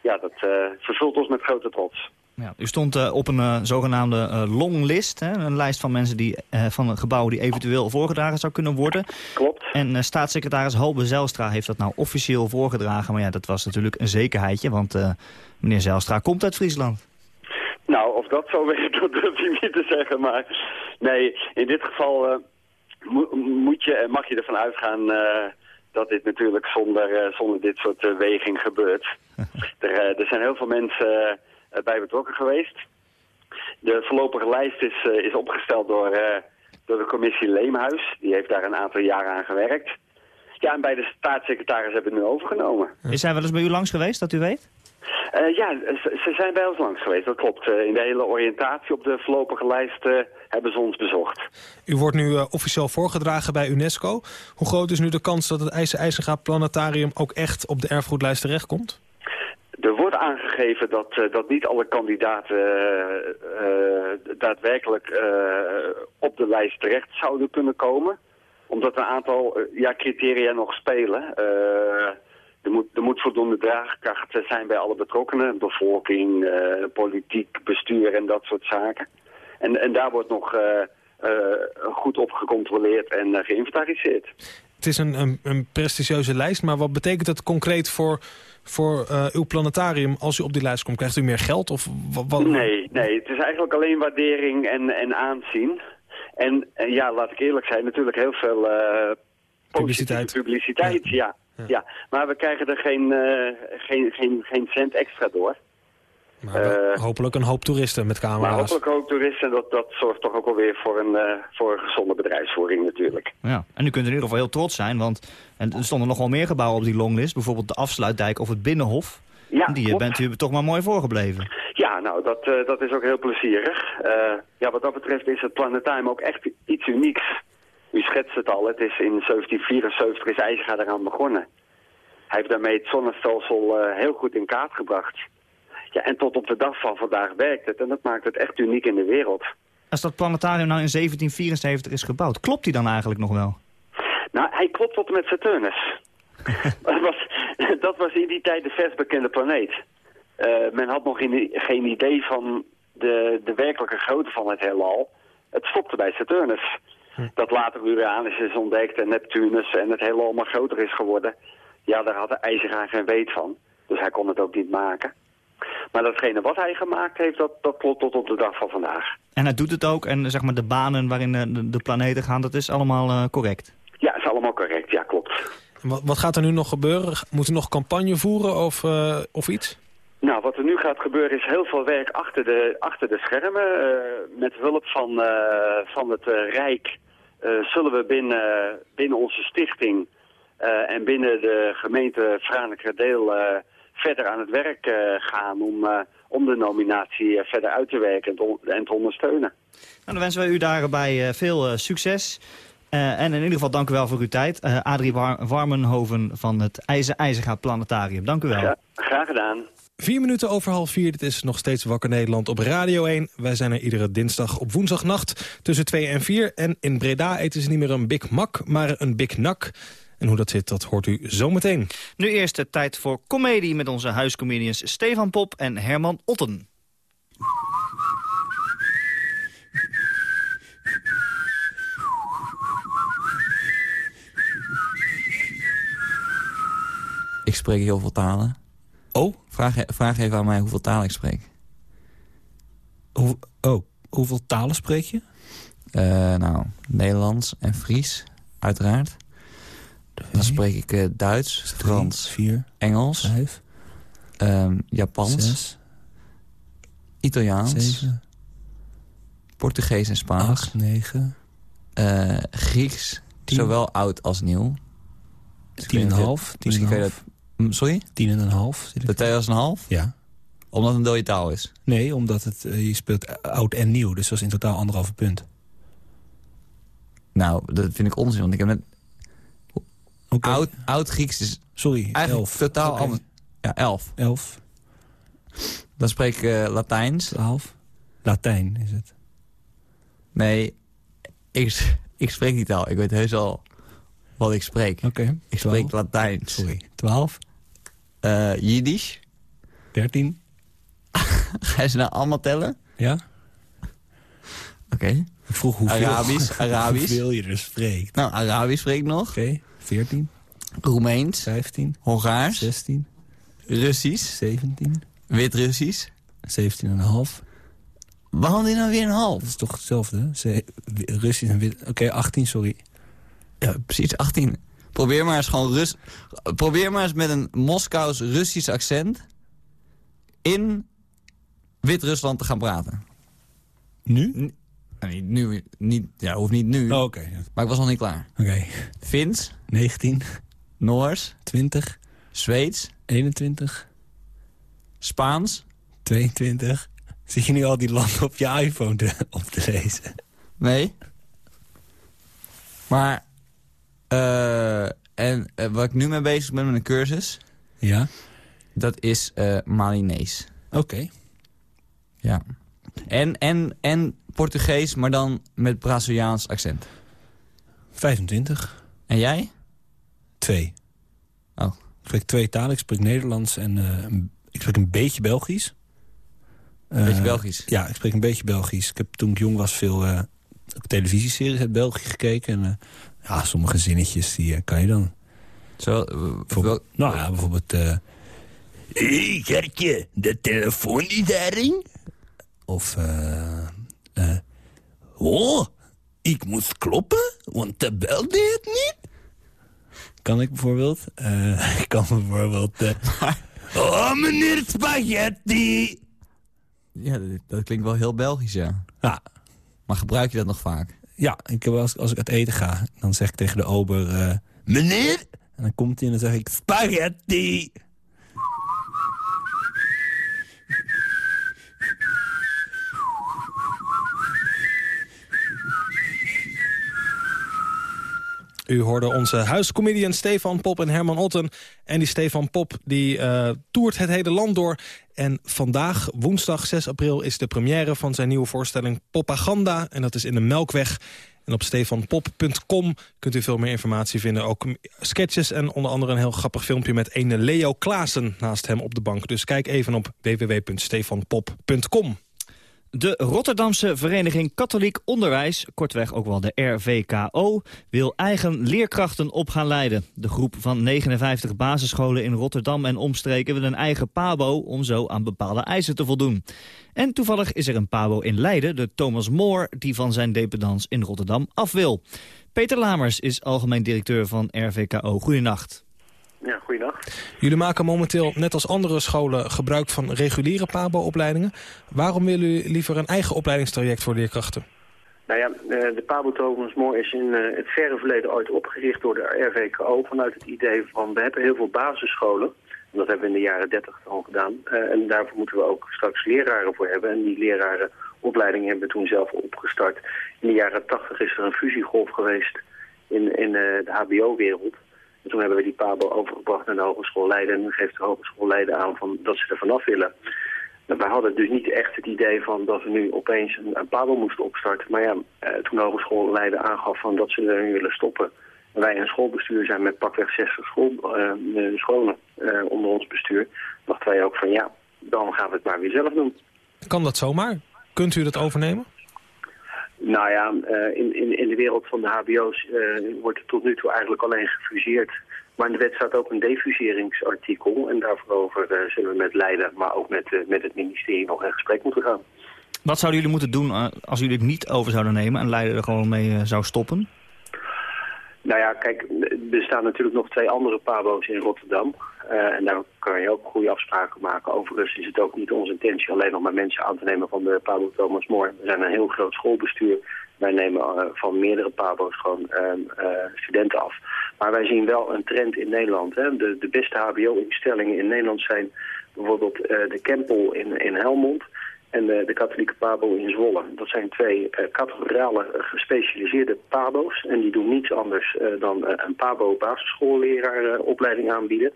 ja, dat vervult ons met grote trots. Ja, u stond uh, op een uh, zogenaamde uh, longlist, hè, een lijst van mensen die, van gebouwen die eventueel voorgedragen zou kunnen worden. Klopt. En staatssecretaris Halbe Zelstra heeft dat nou officieel voorgedragen. Maar ja, dat was natuurlijk een zekerheidje, want meneer Zelstra komt uit Friesland. Nou, of dat zo werkt, dat durf ik niet te zeggen. Maar nee, in dit geval moet je en mag je ervan uitgaan dat dit natuurlijk zonder, zonder dit soort weging gebeurt. er, er zijn heel veel mensen eh, bij betrokken geweest. De voorlopige lijst is, eh, is opgesteld door, eh, door de commissie Leemhuis. Die heeft daar een aantal jaren aan gewerkt. Ja, en bij de staatssecretaris hebben we het nu overgenomen. Is hij wel eens bij u langs geweest, dat u weet? Uh, ja, ze zijn bij ons langs geweest, dat klopt. Uh, in de hele oriëntatie op de voorlopige lijst uh, hebben ze ons bezocht. U wordt nu officieel voorgedragen bij UNESCO. Hoe groot is nu de kans dat het IJzer Planetarium ook echt op de erfgoedlijst terechtkomt? Er wordt aangegeven dat, uh, dat niet alle kandidaten uh, daadwerkelijk op de lijst terecht zouden kunnen komen. Omdat een aantal ja, criteria nog spelen. er, moet, er moet voldoende draagkracht zijn bij alle betrokkenen. Bevolking, politiek, bestuur en dat soort zaken. En, en daar wordt nog goed op gecontroleerd en geïnventariseerd. Het is een, een, een prestigieuze lijst, maar wat betekent het concreet voor voor uh, uw planetarium als u op die lijst komt? Krijgt u meer geld? Of wat? Nee, nee, het is eigenlijk alleen waardering en, en aanzien. En, en ja, laat ik eerlijk zijn, natuurlijk heel veel uh, publiciteit. publiciteit ja. Ja. ja. Maar we krijgen er geen, uh, geen, geen, geen cent extra door. Maar uh, hopelijk een hoop toeristen met camera's. Maar hopelijk een hoop toeristen, dat, dat zorgt toch ook alweer voor een, uh, voor een gezonde bedrijfsvoering natuurlijk. Ja, en u kunt er in ieder geval heel trots zijn, want er stonden nog wel meer gebouwen op die longlist. Bijvoorbeeld de Afsluitdijk of het Binnenhof. Ja, die klopt. bent u toch maar mooi voorgebleven. Ja, nou, dat, uh, dat is ook heel plezierig. ja, wat dat betreft is het planetarium ook echt iets unieks. U schetst het al, het is in 1774 is IJzega eraan begonnen. Hij heeft daarmee het zonnestelsel heel goed in kaart gebracht. Ja, en tot op de dag van vandaag werkt het. En dat maakt het echt uniek in de wereld. Als dat planetarium nou in 1774 is gebouwd, klopt die dan eigenlijk nog wel? Nou, hij klopt tot en met Saturnus. dat, was, dat was in die tijd de vers bekende planeet. Uh, men had nog geen, geen idee van de, de werkelijke grootte van het heelal. Het stopte bij Saturnus. Hm. Dat later Uranus is ontdekt en Neptunus en het heelal maar groter is geworden. Ja, daar had de ijzeraar geen weet van. Dus hij kon het ook niet maken. Maar datgene wat hij gemaakt heeft, dat, dat klopt tot op de dag van vandaag. En hij doet het ook en zeg maar de banen waarin de, de planeten gaan, dat is allemaal uh, correct? Ja, is allemaal correct, ja klopt. Wat, wat gaat er nu nog gebeuren? Moet u nog campagne voeren of, uh, of iets? Nou, wat er nu gaat gebeuren is heel veel werk achter de, achter de schermen. Uh, met hulp van, van het Rijk zullen we binnen, binnen onze stichting en binnen de gemeente Franeker Deel verder aan het werk uh, gaan om, uh, om de nominatie uh, verder uit te werken en te, en te ondersteunen. Nou, dan wensen wij u daarbij veel succes. en in ieder geval dank u wel voor uw tijd. Adrie War Warmenhoven van het IJzer IJzerga Planetarium. Dank u wel. Ja, graag gedaan. Vier minuten over half vier, dit is nog steeds Wakker Nederland op Radio 1. Wij zijn er iedere dinsdag op woensdagnacht tussen 2 en 4. En in Breda eten ze niet meer een Big Mac, maar een Big Nak. En hoe dat zit, dat hoort u zometeen. Nu eerst de tijd voor comedie met onze huiscomedians Stefan Pop en Herman Otten. Ik spreek heel veel talen. Oh? Vraag, vraag even aan mij hoeveel talen ik spreek. Hoe, oh, hoeveel talen spreek je? Eh, nou, Nederlands en Fries, uiteraard. Dan spreek ik eh, Duits, Frans, vier, Engels, vijf, ehm, Japans, zes, Italiaans, zeven, Portugees en Spaans, acht, negen, eh, Grieks, Tien. zowel oud als nieuw. Dus tien en een half. Tien Misschien en kun je een half. dat... Hm, Sorry? Tien en een half. Dat tel als een half? Ja. Omdat het een dode taal is. Nee, omdat het, eh, je speelt oud en nieuw. Dus dat is in totaal anderhalve punt. Nou, dat vind ik onzin, want ik heb net... Oud, oud Grieks is Sorry, eigenlijk elf. totaal anders. Ja, elf. Elf, Dan spreek ik eh, Latijns. twaalf. Latijn is het. Nee, ik, ik spreek die taal. Ik weet heus al wat ik spreek. Oké. Ik spreek Latijns. Sorry. Twaalf, Eh Jiddisch. dertien. Ga je ze nou allemaal tellen? Ja? Oké. Ik vroeg hoeveel, Arabisch, Arabisch. hoeveel je er spreekt. Nou, Arabisch spreek ik nog. Oké, veertien, Roemeens. vijftien, Hongaars. zestien, Russisch. zeventien, Wit-Russisch. zeventien en een half. Waarom dit nou weer een half? Dat is toch hetzelfde? hè? Ze- Russisch en wit. Oké, 18, sorry. Ja, precies, 18. Probeer maar eens gewoon Rus... Probeer maar eens met een Moskous Russisch accent... in Wit-Rusland te gaan praten. Nu? Niet nu, niet, ja, hoeft niet nu. Oh. Maar ik was nog niet klaar. oké. Fins, 19, Noors, 20, Zweeds, 21, Spaans. 22. Zit je nu al die landen op je iPhone te, op te lezen? Nee. Maar, eh en eh, wat ik nu mee bezig ben met een cursus... Ja? dat is eh Malinees. Oké. Ja. En, en, en Portugees, maar dan met Braziliaans accent. 25. En jij? Twee. Oh. Ik spreek twee talen. Ik spreek Nederlands en eh, ik spreek een beetje Belgisch. Een beetje Eh, Belgisch? Ja, ik spreek een beetje Belgisch. Ik heb toen ik jong was veel eh, televisieseries uit België gekeken. En ja, sommige zinnetjes die kan je dan. Zo, nou ja, bijvoorbeeld... eh hey, Gertje, de telefoon niet daarin? Of... eh eh, oh, ik moest kloppen, want de belde het niet. Kan ik bijvoorbeeld? Eh, ik kan bijvoorbeeld... eh, oh, meneer Spaghetti! Ja, dat, dat klinkt wel heel Belgisch, ja. Ja. Maar gebruik je dat nog vaak? Ja, ik heb, als, als ik uit eten ga, dan zeg ik tegen de ober... meneer? En dan komt hij en dan zeg ik spaghetti. U hoorde onze huiscomedian Stefan Pop en Herman Otten. En die Stefan Pop die eh, toert het hele land door. En vandaag, woensdag 6 april, is de première van zijn nieuwe voorstelling Propaganda. En dat is in de Melkweg. En op stefanpop.com kunt u veel meer informatie vinden. Ook sketches en onder andere een heel grappig filmpje... met ene Leo Klaassen naast hem op de bank. Dus kijk even op www.stefanpop.com. De Rotterdamse Vereniging Katholiek Onderwijs, kortweg ook wel de RVKO, wil eigen leerkrachten op gaan leiden. De groep van 59 basisscholen in Rotterdam en omstreken wil een eigen PABO om zo aan bepaalde eisen te voldoen. En toevallig is er een PABO in Leiden, de Thomas Moore, die van zijn dependance in Rotterdam af wil. Peter Lamers is algemeen directeur van RVKO. Goedenacht. Ja, goeiedag. Jullie maken momenteel, net als andere scholen, gebruik van reguliere PABO-opleidingen. Waarom willen jullie liever een eigen opleidingstraject voor leerkrachten? Nou ja, eh, de Pabo More is in eh, het verre verleden ooit opgericht door de RVKO vanuit het idee van we hebben heel veel basisscholen. En dat hebben we in de jaren 30 al gedaan. Eh, en daarvoor moeten we ook straks leraren voor hebben. En die lerarenopleiding hebben we toen zelf opgestart. In de jaren 80 is er een fusiegolf geweest in, in de hbo-wereld. En toen hebben we die PABO overgebracht naar de Hogeschool Leiden. En nu geeft de Hogeschool Leiden aan van dat ze er vanaf willen. Wij hadden dus niet echt het idee van dat we nu opeens een, een PABO moesten opstarten. Maar ja, eh, toen de Hogeschool Leiden aangaf van dat ze erin willen stoppen. En wij een schoolbestuur zijn met pakweg 60 school, eh, eh, scholen onder ons bestuur. Dachten wij ook van ja, dan gaan we het maar weer zelf doen. Kan dat zomaar? Kunt u dat overnemen? Nou ja, eh, in, in, in de wereld van de hbo's eh, wordt er tot nu toe eigenlijk alleen gefuseerd. Maar in de wet staat ook een defuseringsartikel. En daarover uh, zullen we met Leiden, maar ook met, met het ministerie nog in gesprek moeten gaan. Wat zouden jullie moeten doen als jullie het niet over zouden nemen en Leiden er gewoon mee zou stoppen? Nou ja, kijk, er staan natuurlijk nog twee andere pabo's in Rotterdam. Uh, en daar kan je ook goede afspraken maken. Overigens is het ook niet onze intentie alleen om maar mensen aan te nemen van de Pabo Thomas More. We zijn een heel groot schoolbestuur. Wij nemen uh, van meerdere Pabo's gewoon uh, studenten af. Maar wij zien wel een trend in Nederland. Hè. De, de beste hbo-instellingen in Nederland zijn bijvoorbeeld de Kempel in, in Helmond en de, de katholieke Pabo in Zwolle. Dat zijn twee uh, categorale uh, gespecialiseerde Pabo's. En die doen niets anders dan een Pabo basisschoolleraar aanbieden.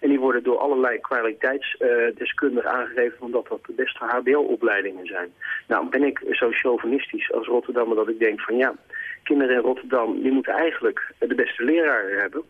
En die worden door allerlei kwaliteitsdeskundigen aangegeven... omdat dat de beste hbo-opleidingen zijn. Nou, ben ik zo chauvinistisch als Rotterdammer dat ik denk van... ja, kinderen in Rotterdam die moeten eigenlijk de beste leraar hebben...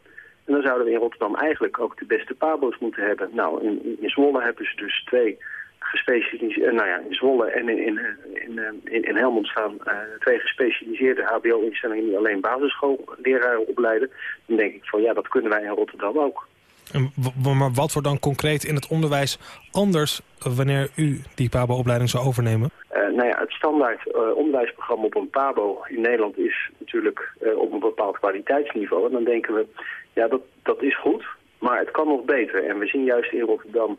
En dan zouden we in Rotterdam eigenlijk ook de beste pabo's moeten hebben. Nou, in, in Zwolle hebben ze dus twee gespecialiseerd, nou ja, in Zwolle en in, in, in, in, in Helmond staan uh, twee gespecialiseerde hbo-instellingen die alleen basisschoolleraren opleiden. Dan denk ik van ja, dat kunnen wij in Rotterdam ook. En maar wat wordt dan concreet in het onderwijs anders wanneer u die PABO-opleiding zou overnemen? Uh, nou ja, het standaard uh, onderwijsprogramma op een PABO in Nederland is natuurlijk op een bepaald kwaliteitsniveau. En dan denken we, ja, dat, dat is goed, maar het kan nog beter. En we zien juist in Rotterdam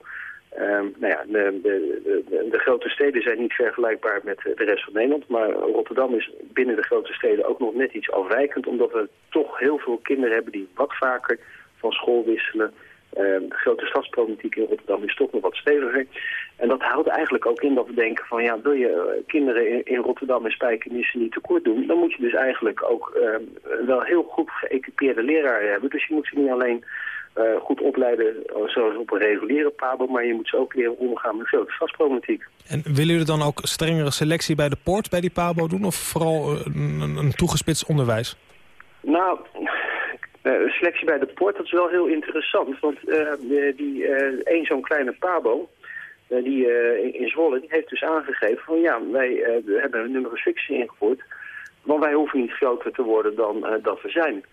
Um, nou ja, de, de, de, grote steden zijn niet vergelijkbaar met de rest van Nederland. Maar Rotterdam is binnen de grote steden ook nog net iets afwijkend. Omdat we toch heel veel kinderen hebben die wat vaker van school wisselen. Um, de grote stadsproblematiek in Rotterdam is toch nog wat steviger. En dat houdt eigenlijk ook in dat we denken van... ja, wil je eh, kinderen in, in Rotterdam en Spijkenissen niet tekort doen... dan moet je dus eigenlijk ook um, wel heel goed geëquipeerde leraren hebben. Dus je moet ze niet alleen uh, goed opleiden zoals op een reguliere pabo, maar je moet ze ook leren omgaan met grote stadsproblematiek. En willen jullie dan ook strengere selectie bij de poort bij die pabo doen of vooral een, een toegespitst onderwijs? Nou, uh, selectie bij de poort, dat is wel heel interessant, want uh, die één zo'n kleine pabo, die in, in Zwolle, die heeft dus aangegeven van ja, wij hebben een nummer restrictie ingevoerd, want wij hoeven niet groter te worden dan dat we zijn.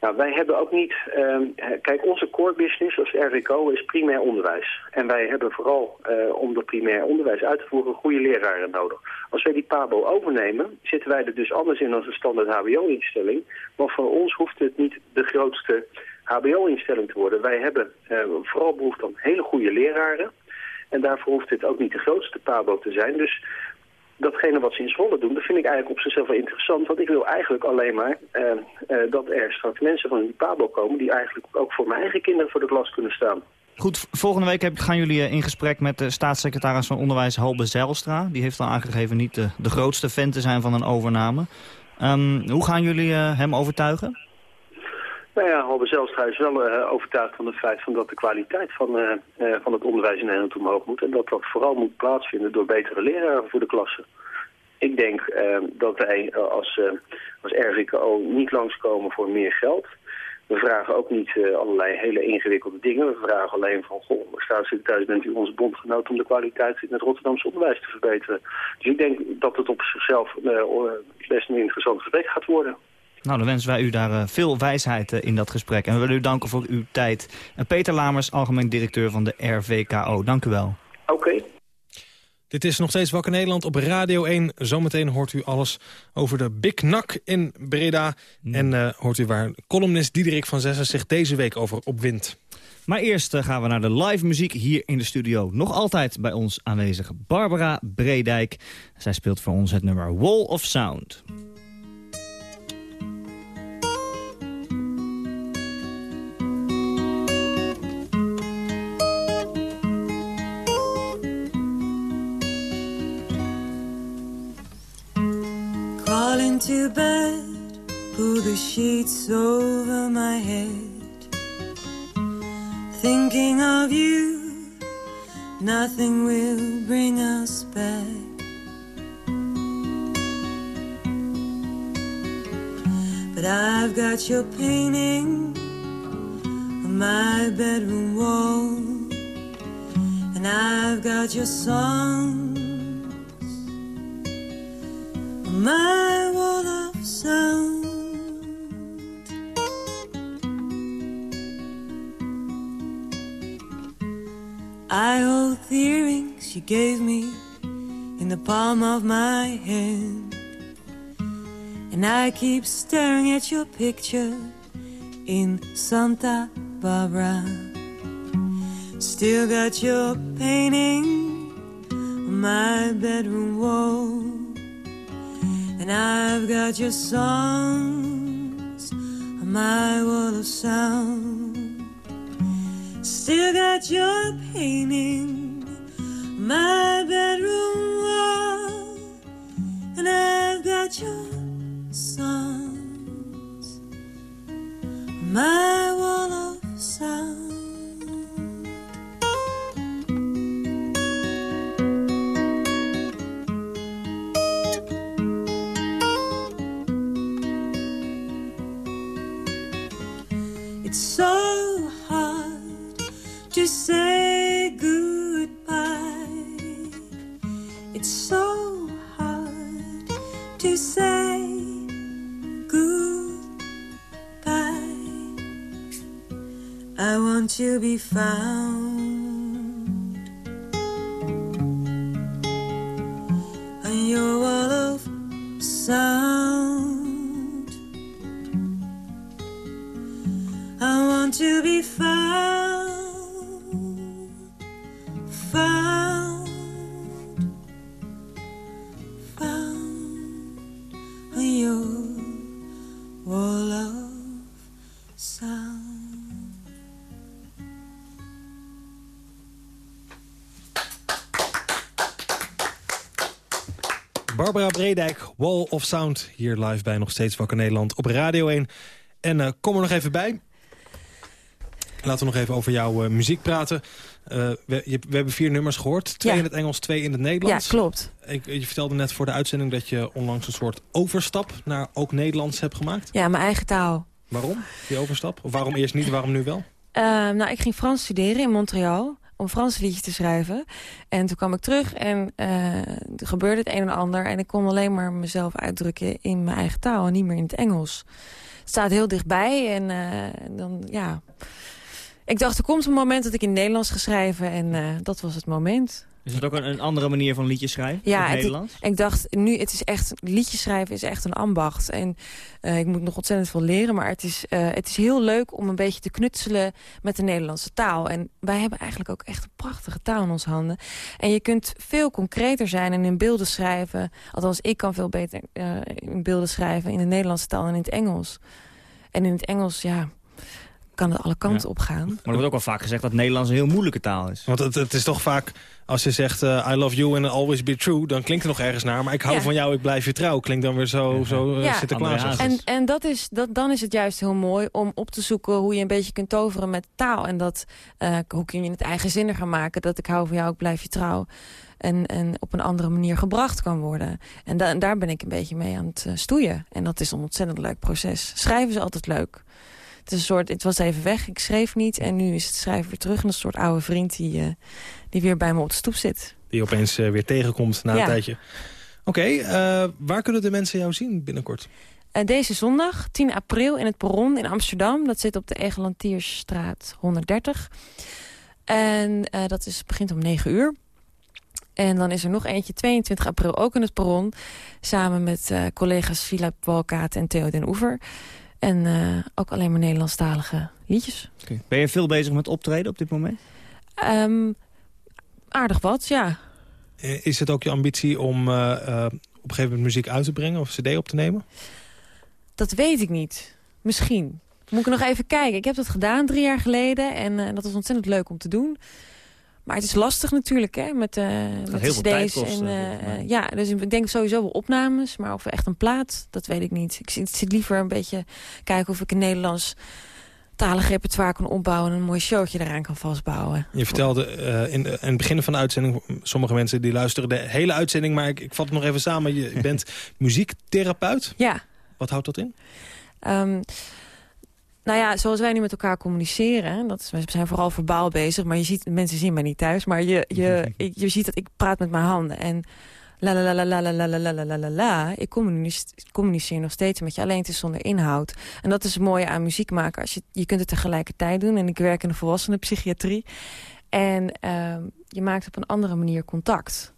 Nou, wij hebben ook niet... Uh, kijk, onze core business als RWCO is primair onderwijs. En wij hebben vooral, uh, om dat primair onderwijs uit te voeren, goede leraren nodig. Als wij die PABO overnemen, zitten wij er dus anders in als een standaard hbo-instelling. Maar voor ons hoeft het niet de grootste hbo-instelling te worden. Wij hebben uh, vooral behoefte aan hele goede leraren. En daarvoor hoeft het ook niet de grootste PABO te zijn. Dus datgene wat ze in Zwolle doen, dat vind ik eigenlijk op zichzelf wel interessant. Want ik wil eigenlijk alleen maar uh, uh, dat er straks mensen van die PABO komen... die eigenlijk ook voor mijn eigen kinderen voor de klas kunnen staan. Goed, volgende week gaan jullie in gesprek met de staatssecretaris van Onderwijs Halbe Zijlstra. Die heeft al aangegeven niet de, de grootste fan te zijn van een overname. Um, hoe gaan jullie hem overtuigen? Nou ja, Halbe Zijlstra is wel uh, overtuigd van het feit van dat de kwaliteit van, uh, uh, van het onderwijs in Nederland omhoog moet. En dat dat vooral moet plaatsvinden door betere leraren voor de klasse. Ik denk dat wij als, als RVKO niet langskomen voor meer geld. We vragen ook niet allerlei hele ingewikkelde dingen. We vragen alleen van, goh, staatssecretaris, bent u onze bondgenoot om de kwaliteit in het Rotterdamse onderwijs te verbeteren. Dus ik denk dat het op zichzelf best een interessant gesprek gaat worden. Nou, dan wensen wij u daar uh, veel wijsheid uh, in dat gesprek. En we willen u danken voor uw tijd. En Peter Lamers, algemeen directeur van de RVKO. Dank u wel. Oké. Okay. Dit is nog steeds Wakker Nederland op Radio 1. Zometeen hoort u alles over de Big Nak in Breda. Mm. En uh, hoort u waar columnist Diederik van Zessen zich deze week over opwindt. Maar eerst gaan we naar de live muziek hier in de studio. Nog altijd bij ons aanwezig Barbara Bredijk. Zij speelt voor ons het nummer Wall of Sound. Into bed, pull the sheets over my head. Thinking of you, nothing will bring us back. But I've got your painting on my bedroom wall, and I've got your song my wall of sound. I hold the earrings she gave me in the palm of my hand. And I keep staring at your picture in Santa Barbara. Still got your painting on my bedroom wall. And I've got your songs on my wall of sound. Still got your painting on my bedroom wall. And I've got your songs on my wall of sound. won't you be found? Bredijk, Wall of Sound. Hier live bij Nog Steeds Wakker Nederland op Radio 1. En eh, kom er nog even bij. Laten we nog even over jouw eh, muziek praten. Eh, we, je- we hebben vier nummers gehoord. Twee Ja. in het Engels, twee in het Nederlands. Ja, klopt. Ik, je vertelde net voor de uitzending dat je onlangs een soort overstap naar ook Nederlands hebt gemaakt. Ja, mijn eigen taal. Waarom, die overstap? Of waarom eerst niet, waarom nu wel? Eh, nou, ik ging Frans studeren in Montreal om Franse liedjes te schrijven. En toen kwam ik terug en eh, er gebeurde het een en ander. En ik kon alleen maar mezelf uitdrukken in mijn eigen taal en niet meer in het Engels. Het staat heel dichtbij en eh, dan, ja... Ik dacht, er komt een moment dat ik in Nederlands ga schrijven en eh, dat was het moment. Is het ook een, een andere manier van liedjes schrijven? in Ja, het het- Nederlands? ik dacht, nu, het is echt, liedjes schrijven is echt een ambacht. En eh, ik moet nog ontzettend veel leren, maar het is, eh, het is heel leuk om een beetje te knutselen met de Nederlandse taal. En wij hebben eigenlijk ook echt een prachtige taal in onze handen. En je kunt veel concreter zijn en in beelden schrijven. Althans, ik kan veel beter eh, in beelden schrijven in de Nederlandse taal dan in het Engels. En in het Engels, ja, kan het alle kanten op gaan. Maar er wordt ook wel vaak gezegd dat Nederlands een heel moeilijke taal is. Want het, het is toch vaak, als je zegt eh, I love you and I'll always be true... dan klinkt het nog ergens naar. Maar ik hou Ja. van jou, ik blijf je trouw. Klinkt dan weer zo, zo uh, Sinterklaas. En, en dat is, dat, dan is het juist heel mooi om op te zoeken hoe je een beetje kunt toveren met taal. En dat, eh, hoe kun je het eigenzinniger maken. Dat ik hou van jou, ik blijf je trouw. En, en op een andere manier gebracht kan worden. En da- daar ben ik een beetje mee aan het eh, stoeien. En dat is een ontzettend leuk proces. Schrijven is altijd leuk. Het, is een soort, het was even weg, ik schreef niet. En nu is het schrijven weer terug. En een soort oude vriend die, eh, die weer bij me op de stoep zit. Die opeens eh, weer tegenkomt na Ja. een tijdje. Oké, eh, waar kunnen de mensen jou zien binnenkort? Deze zondag, 10 april, in het Perron in Amsterdam. Dat zit op de Egelantiersstraat 130. En dat is, begint om 9 uur. En dan is er nog eentje, 22 april, ook in het Perron. Samen met collega's Philip Walkaat en Theo den Oever. En eh, ook alleen maar Nederlandstalige liedjes. Ben je veel bezig met optreden op dit moment? Ehm, aardig wat, ja. Eh, Is het ook je ambitie om eh, op een gegeven moment muziek uit te brengen... of cd op te nemen? Dat weet ik niet. Misschien. Moet ik nog even kijken. Ik heb dat gedaan drie jaar geleden. En eh, dat was ontzettend leuk om te doen. Maar het is lastig natuurlijk, hè, met, eh met heel de veel tijd cd's. kosten, en, eh, ja, dus ik denk sowieso wel opnames. Maar of echt een plaat, dat weet ik niet. Ik zit, zit liever een beetje kijken of ik een Nederlands talig repertoire kan opbouwen... en een mooi showtje eraan kan vastbouwen. Je vertelde eh, in, in het begin van de uitzending... sommige mensen die luisteren de hele uitzending... maar ik, ik vat het nog even samen. Je bent muziektherapeut. Ja. Wat houdt dat in? Ehm, nou ja, zoals wij nu met elkaar communiceren... Dat is, we zijn vooral verbaal bezig, maar je ziet... mensen zien mij niet thuis, maar je, je, je ziet dat ik praat met mijn handen. En la la la la la la la la la la la la... ik communiceer, nog steeds met je, alleen het is zonder inhoud. En dat is het mooie aan muziek maken. Als je, je kunt het tegelijkertijd doen. En ik werk in de volwassenenpsychiatrie. En ehm, je maakt op een andere manier contact.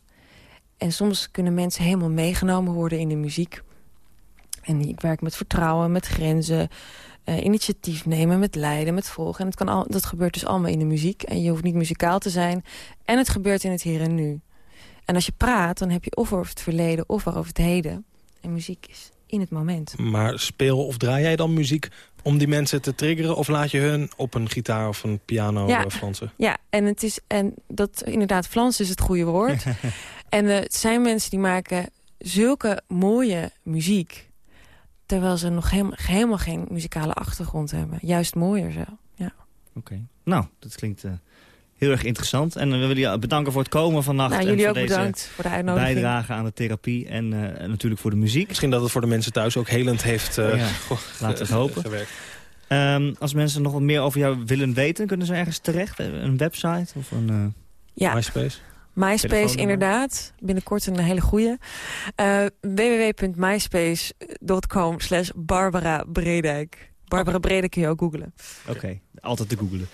En soms kunnen mensen helemaal meegenomen worden in de muziek. En ik werk met vertrouwen, met grenzen, eh, initiatief nemen, met leiden, met volgen. En het kan al, dat gebeurt dus allemaal in de muziek. En je hoeft niet muzikaal te zijn. En het gebeurt in het hier en nu. En als je praat, dan heb je of over het verleden of over het heden. En muziek is in het moment. Maar speel of draai jij dan muziek om die mensen te triggeren... of laat je hun op een gitaar of een piano Ja. eh, flansen? Ja, en, het is, en dat inderdaad, Flans is het goede woord. en eh, het zijn mensen die maken zulke mooie muziek... terwijl ze nog helemaal, helemaal geen muzikale achtergrond hebben. Juist mooier zo. Ja. Oké. Nou, dat klinkt eh, heel erg interessant. En eh, we willen je bedanken voor het komen vannacht. Nou, en jullie voor ook deze bedankt voor de uitnodiging. bijdrage aan de therapie en eh, natuurlijk voor de muziek. Misschien dat het voor de mensen thuis ook helend heeft eh, Ja, goh, laten we hopen. gewerkt. Ehm, als mensen nog wat meer over jou willen weten, kunnen ze ergens terecht? Een website of een... eh, Ja. MySpace? MySpace inderdaad. Binnenkort een hele goeie. Uh, www.myspace.com slash Barbara Bredijk. Barbara Bredijk kun je ook googlen. Oké, altijd te googelen.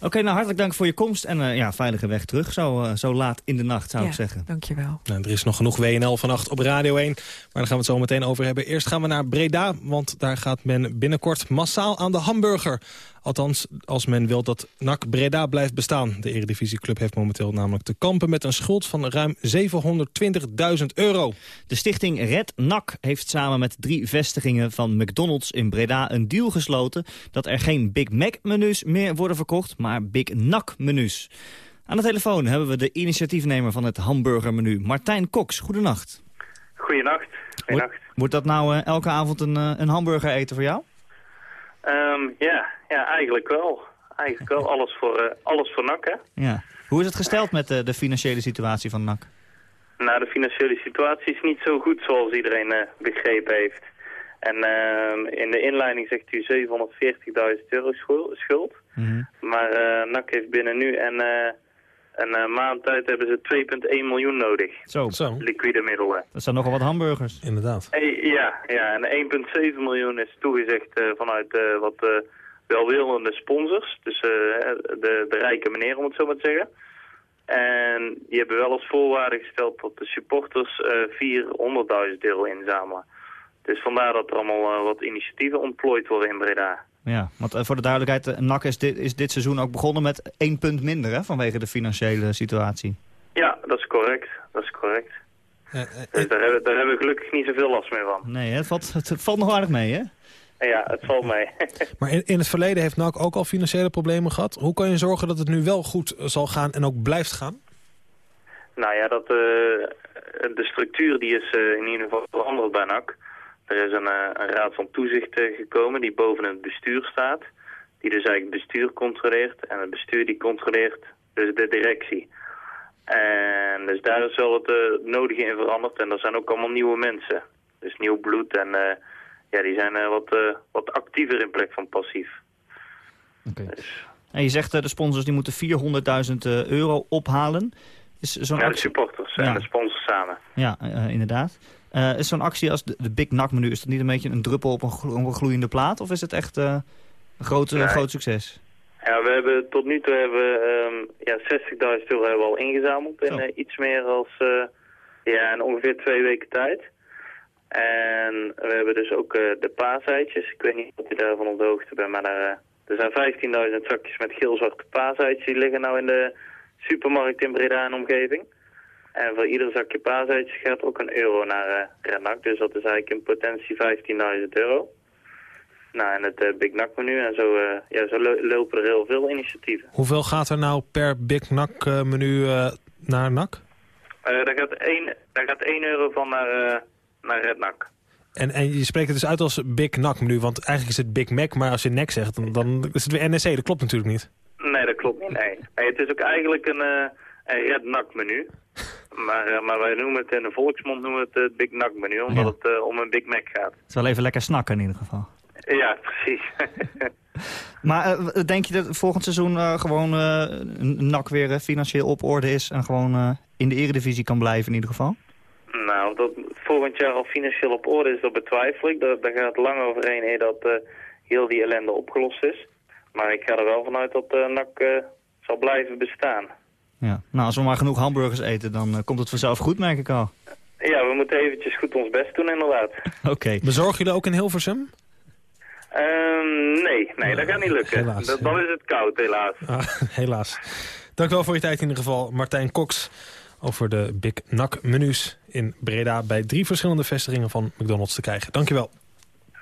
Oké, nou hartelijk dank voor je komst en eh, ja, veilige weg terug. Zo, eh, zo laat in de nacht zou Ja, ik zeggen. Dankjewel. Nou, er is nog genoeg WNL vannacht op Radio 1. Maar daar gaan we het zo meteen over hebben. Eerst gaan we naar Breda, want daar gaat men binnenkort massaal aan de hamburger. Althans, als men wil dat NAC Breda blijft bestaan. De Eredivisieclub heeft momenteel namelijk te kampen met een schuld van ruim 720.000 euro. De stichting Red NAC heeft samen met drie vestigingen van McDonald's in Breda een deal gesloten dat er geen Big Mac-menus meer worden verkocht, maar Big NAC-menus. Aan de telefoon hebben we de initiatiefnemer van het hamburgermenu, Martijn Cox. Goedenacht. Goedenacht. Goedenacht. Wordt dat nou eh, elke avond een, eh, een hamburger eten voor jou? Ehm, ja, ja, eigenlijk wel. Eigenlijk wel. Alles voor, eh, alles voor NAC, hè? Ja. Hoe is het gesteld met eh, de financiële situatie van NAC? Nou, de financiële situatie is niet zo goed zoals iedereen eh, begrepen heeft. En ehm, in de inleiding zegt u 740.000 euro schul- schuld. Maar eh NAC heeft binnen nu en eh, een eh, maand tijd hebben ze 2,1 miljoen nodig. Zo. Liquide middelen. Dat zijn nogal wat hamburgers. Inderdaad. Ja, ja, en 1,7 miljoen is toegezegd eh, vanuit eh, wat eh, welwillende sponsors. Dus eh, de, de rijke meneer, om het zo maar te zeggen. En die hebben wel als voorwaarde gesteld dat de supporters eh 400.000 euro inzamelen. Dus vandaar dat er allemaal wat initiatieven ontplooid worden in Breda. Ja, want eh, voor de duidelijkheid, eh, NAC is dit, is dit seizoen ook begonnen met één punt minder hè, vanwege de financiële situatie. Ja, dat is correct. Dat is correct. dus daar hebben, daar hebben we gelukkig niet zoveel last meer van. Nee, hè, het, valt, het valt nog aardig mee, hè? Ja, het valt mee. Maar in, in het verleden heeft NAC ook al financiële problemen gehad. Hoe kan je zorgen dat het nu wel goed zal gaan en ook blijft gaan? Nou ja, dat, eh, de structuur die is eh, in ieder geval veranderd bij NAC. Er is een, eh, een raad van toezicht eh, gekomen die boven het bestuur staat. Die dus eigenlijk het bestuur controleert. En het bestuur die controleert dus de directie. En dus daar is wel het eh, nodige in veranderd. En er zijn ook allemaal nieuwe mensen. Dus nieuw bloed. En ja, die zijn wat, wat actiever in plek van passief. En je zegt de sponsors die moeten 400.000 uh, euro ophalen. Is zo'n ja, de supporters Ja. en de sponsors samen. Ja, inderdaad. Uh, is zo'n actie als de, de Big NAC menu, is dat niet een beetje een druppel op een, glo op een gloeiende plaat? Of is het echt uh, een groot, Nee. groot succes? Ja, we hebben tot nu toe hebben, um, ja, 60.000 euro hebben we al ingezameld in uh, iets meer als ja, in ongeveer twee weken tijd. En we hebben dus ook de paaseitjes. Ik weet niet of je daarvan op de hoogte bent, maar daar, er zijn 15.000 zakjes met geel-zwarte paaseitjes. Die liggen nou in de supermarkt in Breda en omgeving. En voor ieder zakje paaseitjes gaat ook een euro naar uh, Renak. Dus dat is eigenlijk in potentie 15.000 euro. Nou, en het uh, Big Nac menu en zo, uh, ja, zo lopen er heel veel initiatieven. Hoeveel gaat er nou per Big Nac uh, menu naar NAC? daar, gaat één, daar gaat 1 euro van naar, naar Red Nac. En, en je spreekt het dus uit als Big Nac menu, want eigenlijk is het Big Mac, maar als je NAC zegt, dan, dan is het weer NSC. Dat klopt natuurlijk niet. Nee, dat klopt niet, nee. nee het is ook eigenlijk een, een Red Nac menu. Maar, maar wij noemen het in de volksmond noemen het het Big Nac menu, omdat ja. het om een Big Mac gaat. Het is wel even lekker snakken in ieder geval. Ja, precies. maar uh, denk je dat volgend seizoen uh, gewoon NAC weer financieel op orde is... en gewoon in de eredivisie kan blijven in ieder geval? Nou, dat volgend jaar al financieel op orde is, dat betwijfel ik. Daar, daar gaat lang overheen dat heel die ellende opgelost is. Maar ik ga er wel vanuit dat NAC zal blijven bestaan. Ja. Nou, als we maar genoeg hamburgers eten, dan eh, komt het vanzelf goed, merk ik al. Ja, we moeten eventjes goed ons best doen inderdaad. Oké. Bezorg jullie ook in Hilversum? Ehm, nee, nee, dat gaat niet lukken. Helaas, Dat- dan is het koud, helaas. Ah, helaas. Dank wel voor je tijd in ieder geval. Martijn Cox over de Big Nac menus in Breda... bij drie verschillende vestigingen van McDonald's te krijgen. Dankjewel.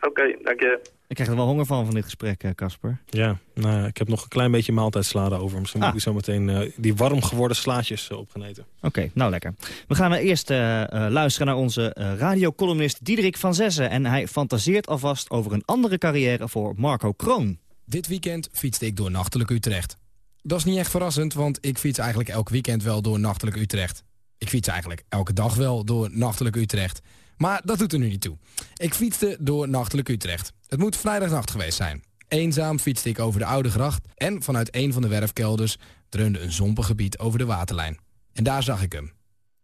Oké, dank je. Ik krijg er wel honger van, van dit gesprek, eh, Casper. Ja, nou, ik heb nog een klein beetje maaltijdslade over. Misschien Ah. moet ik zo meteen eh, die warm geworden slaatjes uh, opgeneten. Oké, nou lekker. We gaan eerst uh, uh, luisteren naar onze uh, radiocolumnist Diederik van Zessen. En hij fantaseert alvast over een andere carrière voor Marco Kroon. Dit weekend fietste ik door Nachtelijk Utrecht. Dat is niet echt verrassend, want ik fiets eigenlijk elk weekend wel door Nachtelijk Utrecht. Ik fiets eigenlijk elke dag wel door Nachtelijk Utrecht. Maar dat doet er nu niet toe. Ik fietste door Nachtelijk Utrecht. Het moet vrijdagnacht geweest zijn. Eenzaam fietste ik over de Oude Gracht... en vanuit een van de werfkelders dreunde een zompig gebied over de waterlijn. En daar zag ik hem.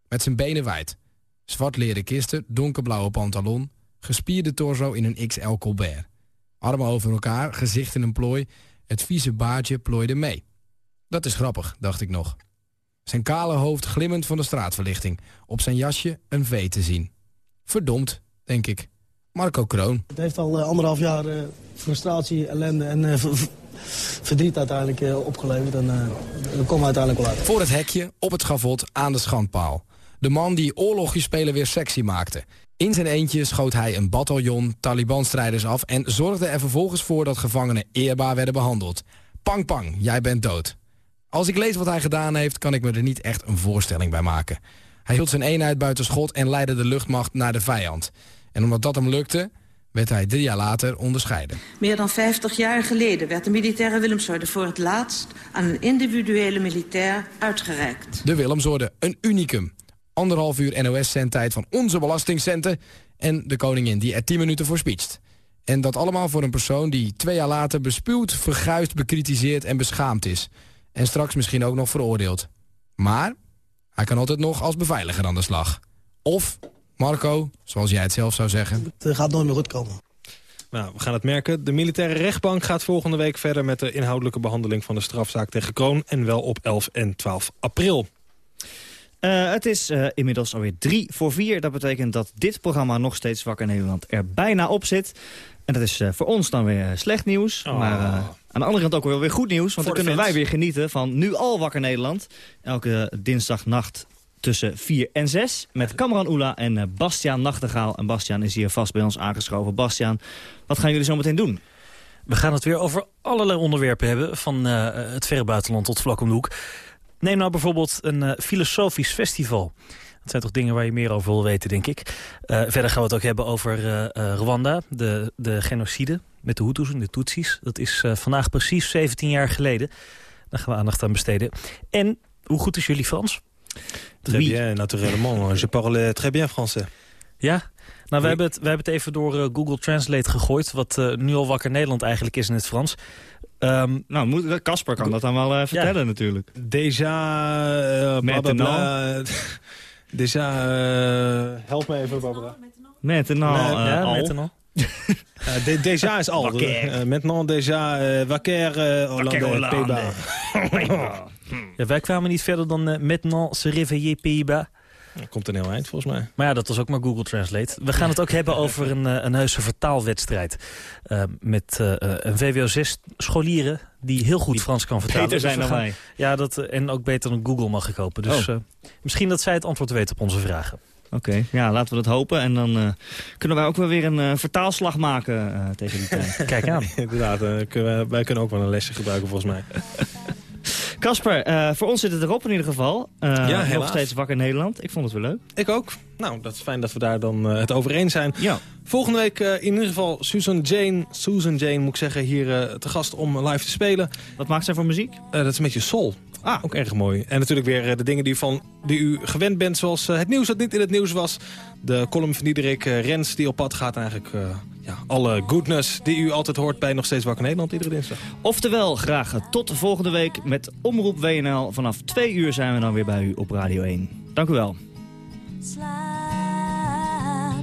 Met zijn benen wijd. Zwart leren kisten, donkerblauwe pantalon... gespierde torso in een XL Colbert. Armen over elkaar, gezicht in een plooi... het vieze baardje plooide mee. Dat is grappig, dacht ik nog. Zijn kale hoofd glimmend van de straatverlichting. Op zijn jasje een V te zien. Verdomd, denk ik. Marco Kroon. Het heeft al uh, anderhalf jaar uh, frustratie, ellende en uh, verdriet uiteindelijk opgeleverd. En dat komt uiteindelijk wel uit. Voor het hekje, op het schavot, aan de schandpaal. De man die oorlogjes spelen weer sexy maakte. In zijn eentje schoot hij een bataljon Taliban-strijders af... en zorgde er vervolgens voor dat gevangenen eerbaar werden behandeld. Pang, pang, jij bent dood. Als ik lees wat hij gedaan heeft, kan ik me er niet echt een voorstelling bij maken. Hij hield zijn eenheid buiten schot en leidde de luchtmacht naar de vijand. En omdat dat hem lukte, werd hij drie jaar later onderscheiden. Meer dan 50 jaar geleden werd de militaire Willemsorde voor het laatst... aan een individuele militair uitgereikt. De Willemsorde, een unicum. Anderhalf uur NOS-zendtijd van onze belastingcenten... en de koningin die er 10 minuten voor speecht. En dat allemaal voor een persoon die twee jaar later bespuwd, verguisd, bekritiseerd en beschaamd is. En straks misschien ook nog veroordeeld. Maar hij kan altijd nog als beveiliger aan de slag. Of, Marco, zoals jij het zelf zou zeggen... Het gaat nooit meer goed komen. Nou, we gaan het merken. De militaire rechtbank gaat volgende week verder... met de inhoudelijke behandeling van de strafzaak tegen Kroon... en wel op 11 en 12 april. Uh, het is uh, inmiddels alweer drie voor vier. Dat betekent dat dit programma nog steeds Wakker Nederland er bijna op zit. En dat is uh, voor ons dan weer slecht nieuws. Oh. Maar aan de andere kant ook wel weer goed nieuws. Want dan kunnen wij weer genieten van nu al Wakker Nederland. Elke dinsdagnacht tussen 4 en 6. Met Cameron Oela en uh, Bastiaan Nachtegaal. En Bastiaan is hier vast bij ons aangeschoven. Bastiaan, wat gaan jullie zo meteen doen? We gaan het weer over allerlei onderwerpen hebben. Van uh, het verre buitenland tot vlak om de hoek. Neem nou bijvoorbeeld een uh, filosofisch festival. Dat zijn toch dingen waar je meer over wil weten, denk ik. Verder gaan we het ook hebben over Rwanda, de, de genocide met de Hutus en de Tutsis. Dat is vandaag precies 17 jaar geleden. Daar gaan we aandacht aan besteden. En hoe goed is jullie Frans? Très bien, naturellement. Je parle très bien français. Ja? Nou, we hebben, het, we hebben het even door Google Translate gegooid... wat nu al wakker Nederland eigenlijk is in het Frans. Um, nou, Casper kan dat dan wel uh, vertellen ja. natuurlijk. Déjà... Uh, Maintenant. Déjà... Uh, help me even, Barbara. Uh, ja, al. Uh, de, déjà is al. Uh, maintenant déjà uh, wakker uh, Hollande, Ja, wij kwamen niet verder dan uh, maintenant se réveiller Pays-Bas. Dat komt een heel eind, volgens mij. Maar ja, dat was ook maar Google Translate. We gaan het ook hebben over een, een heuse vertaalwedstrijd. Uh, met uh, een VWO6-scholieren die heel goed die Frans kan vertalen. Beter zijn dus dan gaan, wij. Ja, dat, en ook beter dan Google mag ik hopen. Dus oh. uh, misschien dat zij het antwoord weten op onze vragen. Oké, okay, ja, laten we dat hopen. En dan uh, kunnen wij ook wel weer een uh, vertaalslag maken uh, tegen die tijd. Kijk aan. Inderdaad, kunnen wij, wij kunnen ook wel een lesje gebruiken volgens mij. Kasper, uh, voor ons zit het erop in ieder geval. Uh, ja, nog steeds wakker in Nederland. Ik vond het wel leuk. Ik ook. Nou, dat is fijn dat we daar dan uh, het over eens zijn. Ja. Volgende week in ieder geval Susan Jane, Susan Jane moet ik zeggen, hier te gast om live te spelen. Wat maakt zij voor muziek? dat is een beetje soul. Ah. Ook erg mooi. En natuurlijk weer de dingen die, van, die u gewend bent, zoals het nieuws dat niet in het nieuws was. De column van Diederik Rens die op pad gaat eigenlijk... Ja, alle goodness die u altijd hoort bij Nog Steeds Wakker Nederland iedere dinsdag. Oftewel, graag tot de volgende week met Omroep WNL. Vanaf twee uur zijn we dan weer bij u op Radio 1. Dank u wel. Slaap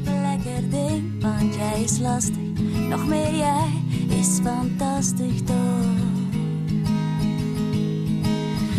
lekker ding, want jij is lastig. Nog meer jij is fantastisch toch.